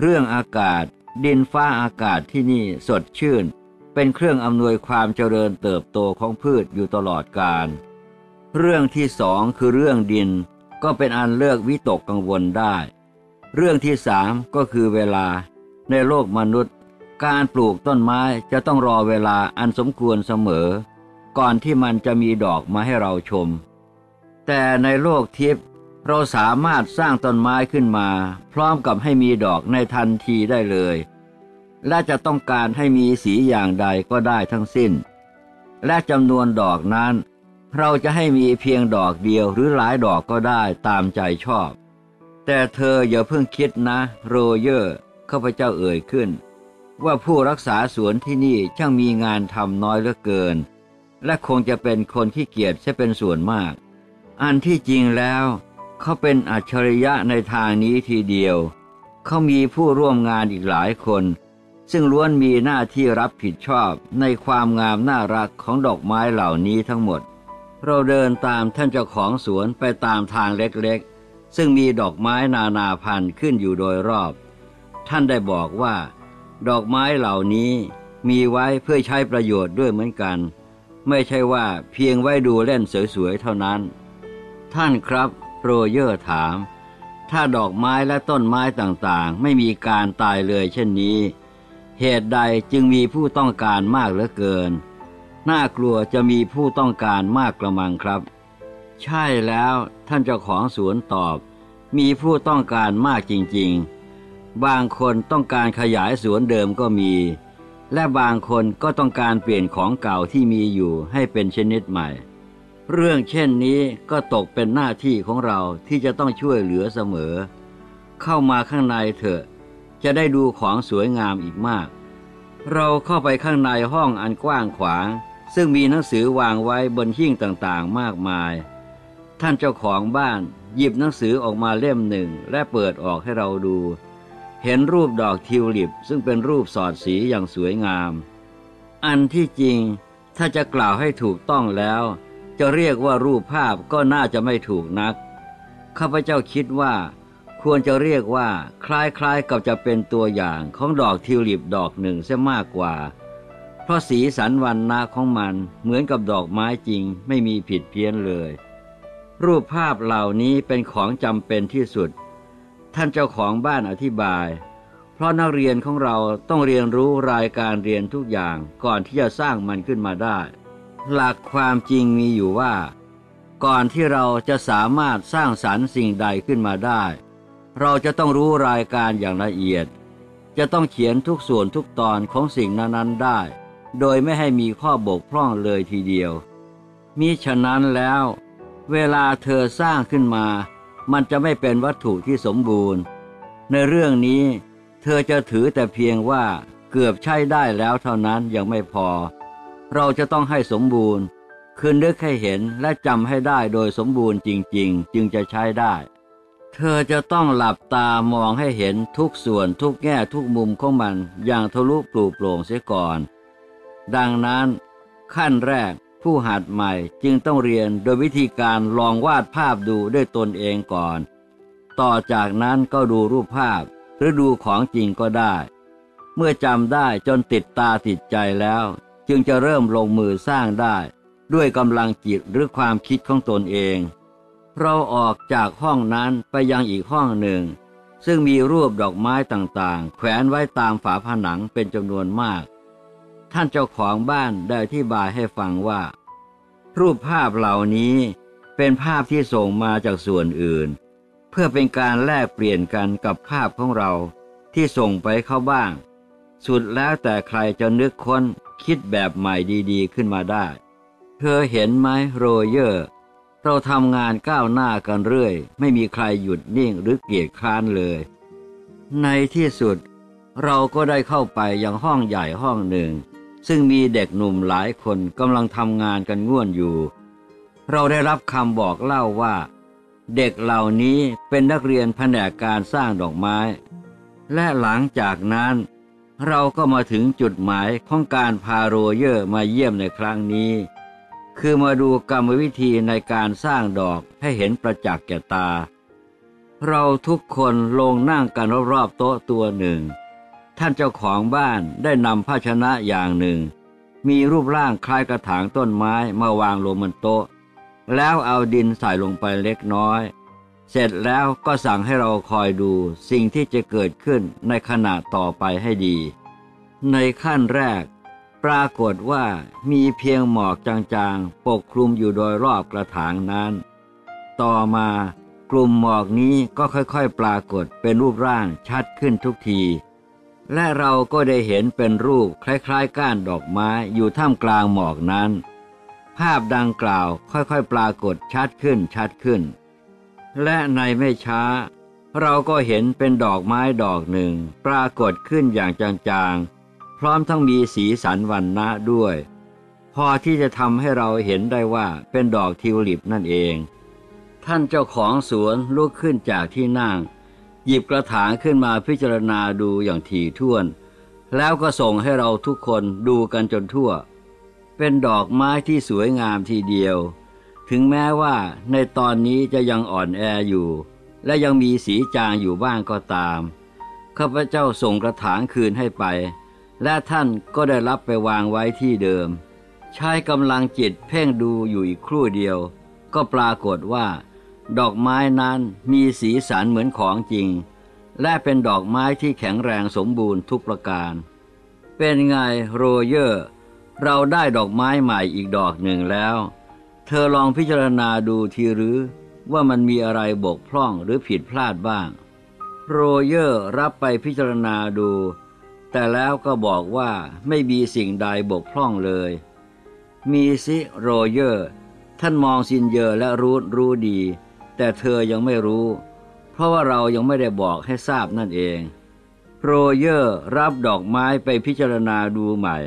เรื่องอากาศ ดินฟ้าอากาศที่นี่สดชื่น เป็นเครื่องอำนวยความเจริญเติบโตของพืชอยู่ตลอดกาลเรื่องที่สองคือเรื่องดินก็เป็นอันเลิกวิตกกังวลได้ เรื่องที่สามก็คือเวลา ในโลกมนุษย์ การปลูกต้นไม้จะต้องรอเวลาอันสมควรเสมอ ก่อนที่มันจะมีดอกมาให้เราชม แต่ในโลกทิพย์เราสามารถสร้างต้นไม้ขึ้นมา พร้อมกับให้มีดอกในทันทีได้เลย และจะต้องการให้มีสีอย่างใดก็ได้ทั้งสิ้น และจำนวนดอกนั้น เราจะให้มีเพียงดอกเดียวหรือหลายดอกก็ได้ตามใจชอบ แต่เธออย่าเพิ่งคิดนะ โรเยอร์ข้าพเจ้าเอ่ยขึ้น ว่าผู้รักษาสวนที่นี่ช่างมีงานทำน้อยเหลือเกิน และคงจะเป็นคนขี้เกียจใช่เป็นส่วนมาก อันที่จริงแล้ว เขาเป็นอัจฉริยะในทางนี้ทีเดียว เขามีผู้ร่วมงานอีกหลายคน ซึ่งล้วนมีหน้าที่รับผิดชอบในความงามน่ารักของดอกไม้เหล่านี้ทั้งหมด เราเดินตามท่านเจ้าของสวนไปตามทางเล็กๆ ซึ่งมีดอกไม้นานาพันธุ์ขึ้นอยู่โดยรอบ ท่านได้บอกว่า ดอกไม้เหล่านี้มีไว้เพื่อใช้ประโยชน์ด้วยเหมือนกัน ไม่ใช่ว่าเพียงไว้ดูเล่นสวยๆเท่านั้น ท่านครับโรเยอร์ถาม ถ้าดอกไม้และต้นไม้ต่างๆ ไม่มีการตายเลยเช่นนี้ เหตุใดจึงมีผู้ต้องการมากเหลือเกิน น่ากลัวจะมีผู้ต้องการมากกระมังครับ ใช่แล้วท่านเจ้าของสวนตอบ มีผู้ต้องการมากจริงๆ บางคนต้องการขยายสวนเดิมก็มี และบางคนก็ต้องการเปลี่ยนของเก่าที่มีอยู่ให้เป็นชนิดใหม่ เรื่องเช่นนี้ก็ตกเป็นหน้าที่ของเราที่จะต้องช่วยเหลือเสมอ เข้ามาข้างในเถอะ จะได้ดูของสวยงามอีกมาก เราเข้าไปข้างในห้องอันกว้างขวาง ซึ่งมีหนังสือวางไว้บนหิ้งต่างๆ มากมาย ท่านเจ้าของบ้านหยิบหนังสือออกมาเล่มหนึ่งและเปิดออกให้เราดู เห็นรูปดอกทิวลิปซึ่งเป็นรูปสอดสีอย่างสวยงาม อันที่จริงถ้าจะกล่าวให้ถูกต้องแล้ว จะเรียกว่ารูปภาพก็น่าจะไม่ถูกนัก ข้าพเจ้าคิดว่า ควรจะเรียกว่า คล้ายๆกับจะเป็นตัวอย่างของดอกทิวลิปดอกหนึ่งเสียมากกว่า เพราะสีสันวันนาของมันเหมือนกับดอกไม้จริงไม่มีผิดเพี้ยนเลย รูปภาพเหล่านี้เป็นของจำเป็นที่สุด ท่านเจ้าของบ้านอธิบาย เพราะนักเรียนของเราต้องเรียนรู้รายการเรียนทุกอย่างก่อนที่จะสร้างมันขึ้นมาได้ หลักความจริงมีอยู่ว่า ก่อนที่เราจะสามารถสร้างสรรค์สิ่งใดขึ้นมาได้ เราจะต้องรู้รายการอย่างละเอียด จะต้องเขียนทุกส่วนทุกตอนของสิ่งนั้นๆได้ โดยไม่ให้มีข้อบกพร่องเลยทีเดียวมิฉะนั้นแล้ว เวลาเธอสร้างขึ้นมา มันจะไม่เป็นวัตถุที่สมบูรณ์ ในเรื่องนี้ เธอจะถือแต่เพียงว่าเกือบใช้ได้แล้วเท่านั้นยังไม่พอ เราจะต้องให้สมบูรณ์ คือนึกให้เห็นและจำให้ได้โดยสมบูรณ์จริง ๆ จึงจะใช้ได้ เธอจะต้องหลับตามองให้เห็นทุกส่วนทุกแง่ทุกมุมของมันอย่างทะลุปลุโปร่งเสียก่อน ดังนั้นขั้นแรก ผู้หัดใหม่จึงต้องเรียนโดยวิธีการลองวาดภาพดูด้วยตนเองก่อน ต่อจากนั้นก็ดูรูปภาพหรือดูของจริงก็ได้ เมื่อจำได้จนติดตาติดใจแล้ว จึงจะเริ่มลงมือสร้างได้ ด้วยกำลังจิตหรือความคิดของตนเอง เราออกจากห้องนั้นไปยังอีกห้องหนึ่ง ซึ่งมีรูปดอกไม้ต่างๆ แขวนไว้ตามฝาผนังเป็นจำนวนมาก ท่านเจ้าของบ้านได้อธิบายให้ฟังว่า รูปภาพเหล่านี้เป็นภาพที่ส่งมาจากส่วนอื่น เพื่อเป็นการแลกเปลี่ยนกันกับภาพของเราที่ส่งไปเข้าบ้าง สุดแล้วแต่ใครจะนึกค้นคิดแบบใหม่ดีๆขึ้นมาได้ เธอเห็นไหมโรเยอร์ เราทำงานก้าวหน้ากันเรื่อย ไม่มีใครหยุดนิ่งหรือเกียจคร้านเลย ในที่สุดเราก็ได้เข้าไปยังห้องใหญ่ห้องหนึ่ง ซึ่งมีเด็กหนุ่มหลายคนกำลังทำงานกันง่วนอยู่ เราได้รับคำบอกเล่าว่า เด็กเหล่านี้เป็นนักเรียนแผนกการสร้างดอกไม้ และหลังจากนั้น เราก็มาถึงจุดหมายของการพาโรเยอร์มาเยี่ยมในครั้งนี้ คือมาดูกรรมวิธีในการสร้างดอกให้เห็นประจักษ์แก่ตา เราทุกคนลงนั่งกันรอบๆโต๊ะตัวหนึ่ง ท่านเจ้าของบ้านได้นำภาชนะอย่างหนึ่ง มีรูปร่างคล้ายกระถางต้นไม้มาวางลงบนโต๊ะ แล้วเอาดินใส่ลงไปเล็กน้อย เสร็จแล้วก็สั่งให้เราคอยดูสิ่งที่จะเกิดขึ้นในขณะต่อไปให้ดี ในขั้นแรก ปรากฏว่ามีเพียงหมอกจางๆ ปกคลุมอยู่โดยรอบกระถางนั้น ต่อมากลุ่มหมอกนี้ก็ค่อยๆ ปรากฏเป็นรูปร่างชัดขึ้นทุกที และเราก็ได้เห็นเป็นรูปคล้ายๆ ก้านดอกไม้อยู่ท่ามกลางหมอกนั้น ภาพดังกล่าวค่อยๆปรากฏชัดขึ้นชัดขึ้น และในไม่ช้า เราก็เห็นเป็นดอกไม้ดอกหนึ่ง ปรากฏขึ้นอย่างจางๆ พร้อมทั้งมีสีสันวันนะด้วย พอที่จะทำให้เราเห็นได้ว่าเป็นดอกทิวลิปนั่นเอง ท่านเจ้าของสวนลุกขึ้นจากที่นั่ง หยิบกระถางขึ้นมาพิจารณาดูอย่างถี่ถ้วน แล้วก็ส่งให้เราทุกคนดูกันจนทั่ว เป็นดอกไม้ที่สวยงามทีเดียว ถึงแม้ว่าในตอนนี้จะยังอ่อนแออยู่ และยังมีสีจางอยู่บ้างก็ตามข้าพเจ้าส่งกระถางคืนให้ไป และท่านก็ได้รับไปวางไว้ที่เดิม ใช้กำลังจิตเพ่งดูอยู่อีกครู่เดียว ก็ปรากฏว่า ดอกไม้นั้นมีสีสันเหมือนของจริง และเป็นดอกไม้ที่แข็งแรงสมบูรณ์ทุกประการ เป็นไงโรเยอร์ เราได้ดอกไม้ใหม่อีกดอกหนึ่งแล้ว เธอลองพิจารณาดูทีหรือว่ามันมีอะไรบกพร่องหรือผิดพลาดบ้าง โรเยอร์รับไปพิจารณาดู แต่แล้วก็บอกว่าไม่มีสิ่งใดบกพร่องเลย มีสิโรเยอร์ ท่านมองซินเยอร์และรูธรู้ดี แต่เธอยังไม่รู้ เพราะว่าเรายังไม่ได้บอกให้ทราบนั่นเอง โรเยอร์รับดอกไม้ไปพิจารณาดูใหม่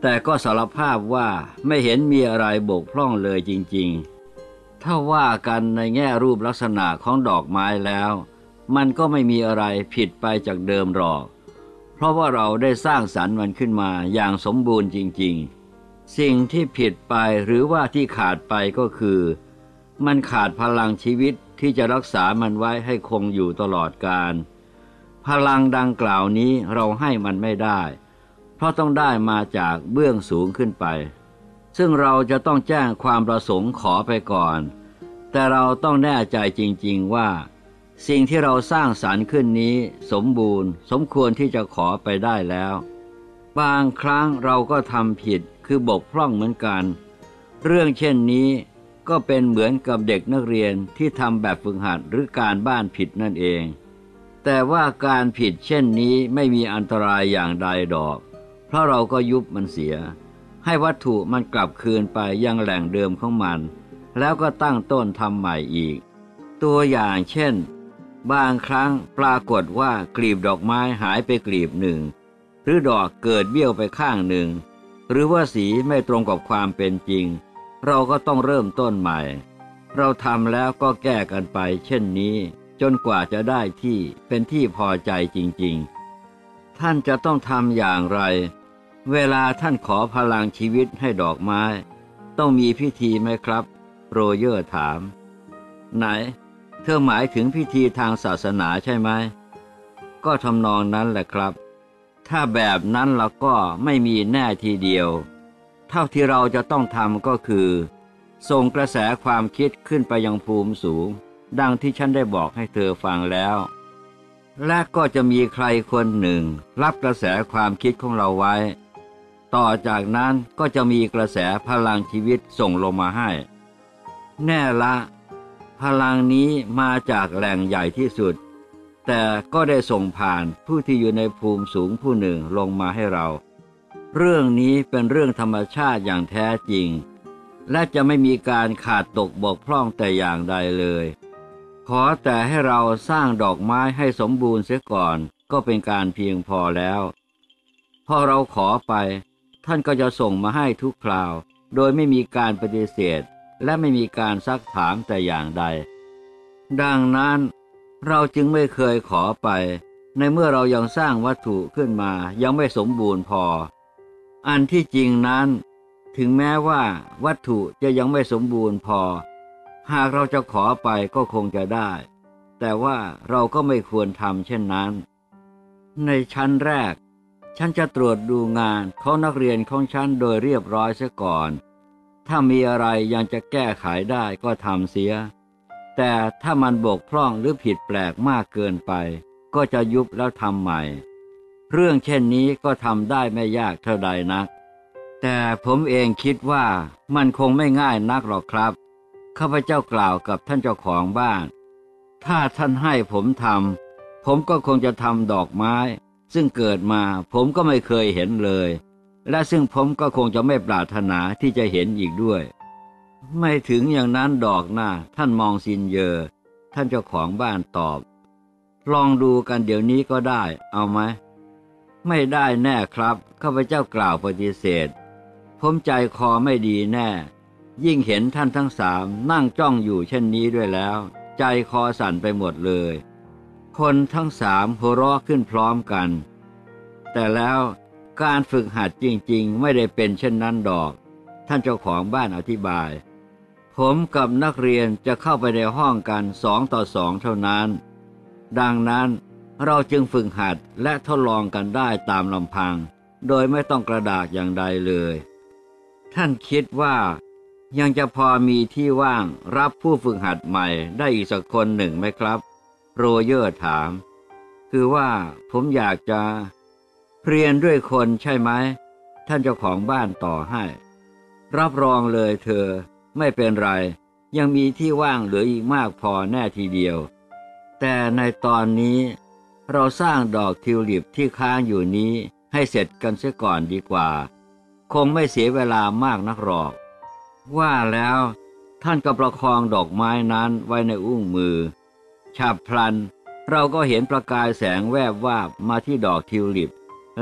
แต่ก็สารภาพว่าไม่เห็นมีอะไรบกพร่องเลยจริง ๆ ถ้าว่ากันในแง่รูปลักษณะของดอกไม้แล้ว มันก็ไม่มีอะไรผิดไปจากเดิมหรอก เพราะว่าเราได้สร้างสรรค์มันขึ้นมาอย่างสมบูรณ์จริง ๆ สิ่งที่ผิดไปหรือว่าที่ขาดไปก็คือ มันขาดพลังชีวิตที่จะรักษามันไว้ให้คงอยู่ตลอดกาลพลังดังกล่าวนี้เราให้มันไม่ได้ เพราะต้องได้มาจากเบื้องสูงขึ้นไป ซึ่งเราจะต้องแจ้งความประสงค์ขอไปก่อน แต่เราต้องแน่ใจจริง ๆว่า สิ่งที่เราสร้างสรรค์ขึ้นนี้สมบูรณ์ สมควรที่จะขอไปได้แล้ว บางครั้งเราก็ทำผิดคือบกพร่องเหมือนกัน เรื่องเช่นนี้ ก็เป็นเหมือนกับเด็กนักเรียนที่ทำแบบฝึกหัดหรือการบ้านผิดนั่นเอง แต่ว่าการผิดเช่นนี้ไม่มีอันตรายอย่างใดดอก เพราะเราก็ยุบมันเสีย ให้วัตถุมันกลับคืนไปยังแหล่งเดิมของมัน แล้วก็ตั้งต้นทำใหม่อีก ตัวอย่างเช่น บางครั้งปรากฏว่ากลีบดอกไม้หายไปกลีบหนึ่ง หรือดอกเกิดเบี้ยวไปข้างหนึ่ง หรือว่าสีไม่ตรงกับความเป็นจริง เราก็ต้องเริ่มต้นใหม่ เราทำแล้วก็แก้กันไปเช่นนี้ จนกว่าจะได้ที่เป็นที่พอใจจริงๆ ท่านจะต้องทำอย่างไร เวลาท่านขอพลังชีวิตให้ดอกไม้ ต้องมีพิธีไหมครับ โรเยอร์ถาม ไหน เธอหมายถึงพิธีทางศาสนาใช่ไหม ก็ทำนองนั้นแหละครับ ถ้าแบบนั้นเราก็ไม่มีแน่ทีเดียว เท่าที่เราจะต้องทำก็คือ ส่งกระแสความคิดขึ้นไปยังภูมิสูง ดังที่ฉันได้บอกให้เธอฟังแล้ว และก็จะมีใครคนหนึ่ง รับกระแสความคิดของเราไว้ ต่อจากนั้นก็จะมีกระแสพลังชีวิตส่งลงมาให้ แน่ละ พลังนี้มาจากแหล่งใหญ่ที่สุด แต่ก็ได้ส่งผ่านผู้ที่อยู่ในภูมิสูงผู้หนึ่งลงมาให้เรา เรื่องนี้เป็นเรื่องธรรมชาติอย่างแท้จริง และจะไม่มีการขาดตกบกพร่องแต่อย่างใดเลย ขอแต่ให้เราสร้างดอกไม้ให้สมบูรณ์เสียก่อนก็เป็นการเพียงพอแล้ว พอเราขอไป ท่านก็จะส่งมาให้ทุกคราว โดยไม่มีการปฏิเสธ และไม่มีการซักถามแต่อย่างใด ดังนั้นเราจึงไม่เคยขอไป ในเมื่อเรายังสร้างวัตถุขึ้นมายังไม่สมบูรณ์พอ อันที่จริงนั้น ถึงแม้ว่าวัตถุจะยังไม่สมบูรณ์พอ หากเราจะขอไปก็คงจะได้ แต่ว่าเราก็ไม่ควรทำเช่นนั้น ในชั้นแรก ฉันจะตรวจดูงานของนักเรียนของฉันโดยเรียบร้อยเสียก่อน ถ้ามีอะไรยังจะแก้ไขได้ก็ทำเสีย แต่ถ้ามันบกพร่องหรือผิดแปลกมากเกินไป ก็จะยุบแล้วทำใหม่ เรื่องเช่นนี้ก็ทำได้ไม่ยากเท่าใดนัก แต่ผมเองคิดว่ามันคงไม่ง่ายนักหรอกครับ ข้าพเจ้ากล่าวกับท่านเจ้าของบ้าน ถ้าท่านให้ผมทำผมก็คงจะทำดอกไม้ ซึ่งเกิดมาผมก็ไม่เคยเห็นเลย และซึ่งผมก็คงจะไม่ปรารถนาที่จะเห็นอีกด้วย ไม่ถึงอย่างนั้นดอกหน้าท่านมองซินเยอ ท่านเจ้าของบ้านตอบ ลองดูกันเดี๋ยวนี้ก็ได้ เอาไหม ไม่ได้แน่ครับข้าพเจ้ากล่าวปฏิเสธ ผมใจคอไม่ดีแน่ ยิ่งเห็นท่านทั้งสามนั่งจ้องอยู่เช่นนี้ด้วยแล้ว ใจคอสั่นไปหมดเลย คนทั้งสามหัวเราะขึ้นพร้อมกันแแต่แล้วการฝึกหัดจริงๆ ไม่ได้เป็นเช่นนั้นดอก ท่านเจ้าของบ้านอธิบาย ผมกับนักเรียนจะเข้าไปในห้องกันสองต่อสองเท่านั้น ดังนั้น เราจึงฝึกหัดและทดลองกันได้ตามลำพัง โดยไม่ต้องกระดากอย่างใดเลย ท่านคิดว่า ยังจะพอมีที่ว่างรับผู้ฝึกหัดใหม่ได้อีกสักคนหนึ่งไหมครับ โรเยอร์ถาม คือว่าผมอยากจะ เรียนด้วยคนใช่ไหม ท่านเจ้าของบ้านต่อให้ รับรองเลยเธอไม่เป็นไร ยังมีที่ว่างเหลืออีกมากพอแน่ทีเดียว แต่ในตอนนี้ เราสร้างดอกทิวลิปที่ค้างอยู่นี้ให้เสร็จกันเสียก่อนดีกว่า คงไม่เสียเวลามากนักหรอก ว่าแล้วท่านก็ประคองดอกไม้นั้นไว้ในอุ้งมือ ฉับพลัน เราก็เห็นประกายแสงแวบวาบมาที่ดอกทิวลิป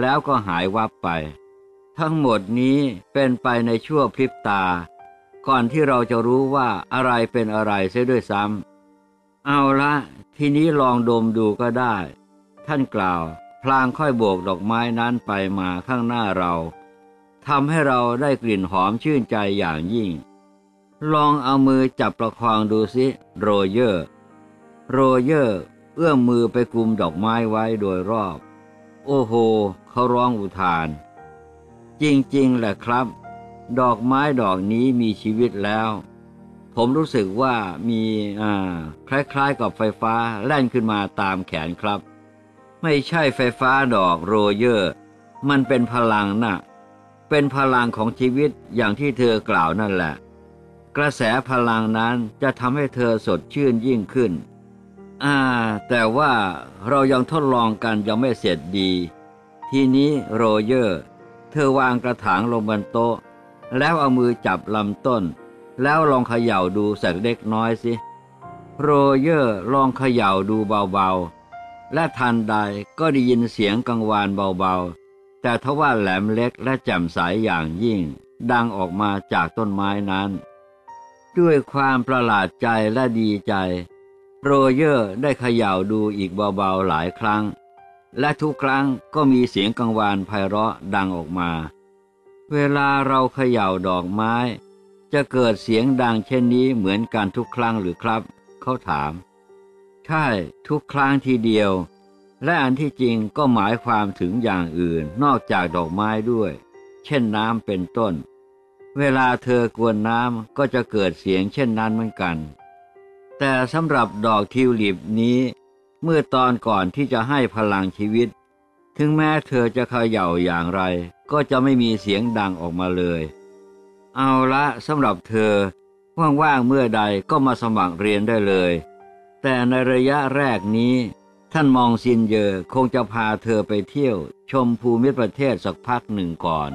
แล้วก็หายวับไป ทั้งหมดนี้เป็นไปในชั่วพริบตา ก่อนที่เราจะรู้ว่าอะไรเป็นอะไรเสียด้วยซ้ำเอาละ ทีนี้ลองดมดูก็ได้ ท่านกล่าว พลางค่อยโบกดอกไม้นั้นไปมาข้างหน้าเราทำให้เราได้กลิ่นหอมชื่นใจอย่างยิ่ง ลองเอามือจับประคองดูสิ โรเยอร์ โรเยอร์ เอื้อมมือไปกุมดอกไม้ไว้โดยรอบ โอ้โห เขาร้องอุทาน จริงๆแหละครับ ดอกไม้ดอกนี้มีชีวิตแล้ว ผมรู้สึกว่ามีอ่าคล้ายๆกับไฟฟ้าแล่นขึ้นมาตามแขนครับ ไม่ใช่ไฟฟ้าดอกโรเยอร์ มันเป็นพลังนะ่ะ เป็นพลังของชีวิตอย่างที่เธอกล่าวนั่นแหละ กระแสพลังนั้นจะทำให้เธอสดชื่นยิ่งขึ้น อ่า แต่ว่าเรายังทดลองกันยังไม่เสร็จดี ทีนี้โรเยอร์ เธอวางกระถางลงบนโต๊ะ แล้วเอามือจับลำต้น แล้วลองเขย่าดูสักเล็กน้อยสิโรเยอร์ลองเขย่าดูเบาๆ และทันใดก็ได้ยินเสียงกังวานเบาๆ แต่ทว่าแหลมเล็กและแจ่มใสอย่างยิ่ง ดังออกมาจากต้นไม้นั้น ด้วยความประหลาดใจและดีใจ โรเยอร์ได้เขย่าดูอีกเบาๆหลายครั้ง และทุกครั้งก็มีเสียงกังวานไพเราะดังออกมา เวลาเราเขย่าดอกไม้ จะเกิดเสียงดังเช่นนี้เหมือนกันทุกครั้งหรือครับ เขาถาม ใช่ทุกครั้งทีเดียว และอันที่จริงก็หมายความถึงอย่างอื่นนอกจากดอกไม้ด้วย เช่นน้ำเป็นต้น เวลาเธอกวนน้ำก็จะเกิดเสียงเช่นนั้นเหมือนกัน แต่สำหรับดอกทิวลิปนี้ เมื่อตอนก่อนที่จะให้พลังชีวิต ถึงแม้เธอจะเขย่าอย่างไร ก็จะไม่มีเสียงดังออกมาเลย เอาละสำหรับเธอว่างๆเมื่อใดก็มาสมัครเรียนได้เลย แต่ในระยะแรกนี้ ท่านมองซินเยอคงจะพาเธอไปเที่ยว ชมภูมิประเทศสักพักหนึ่งก่อน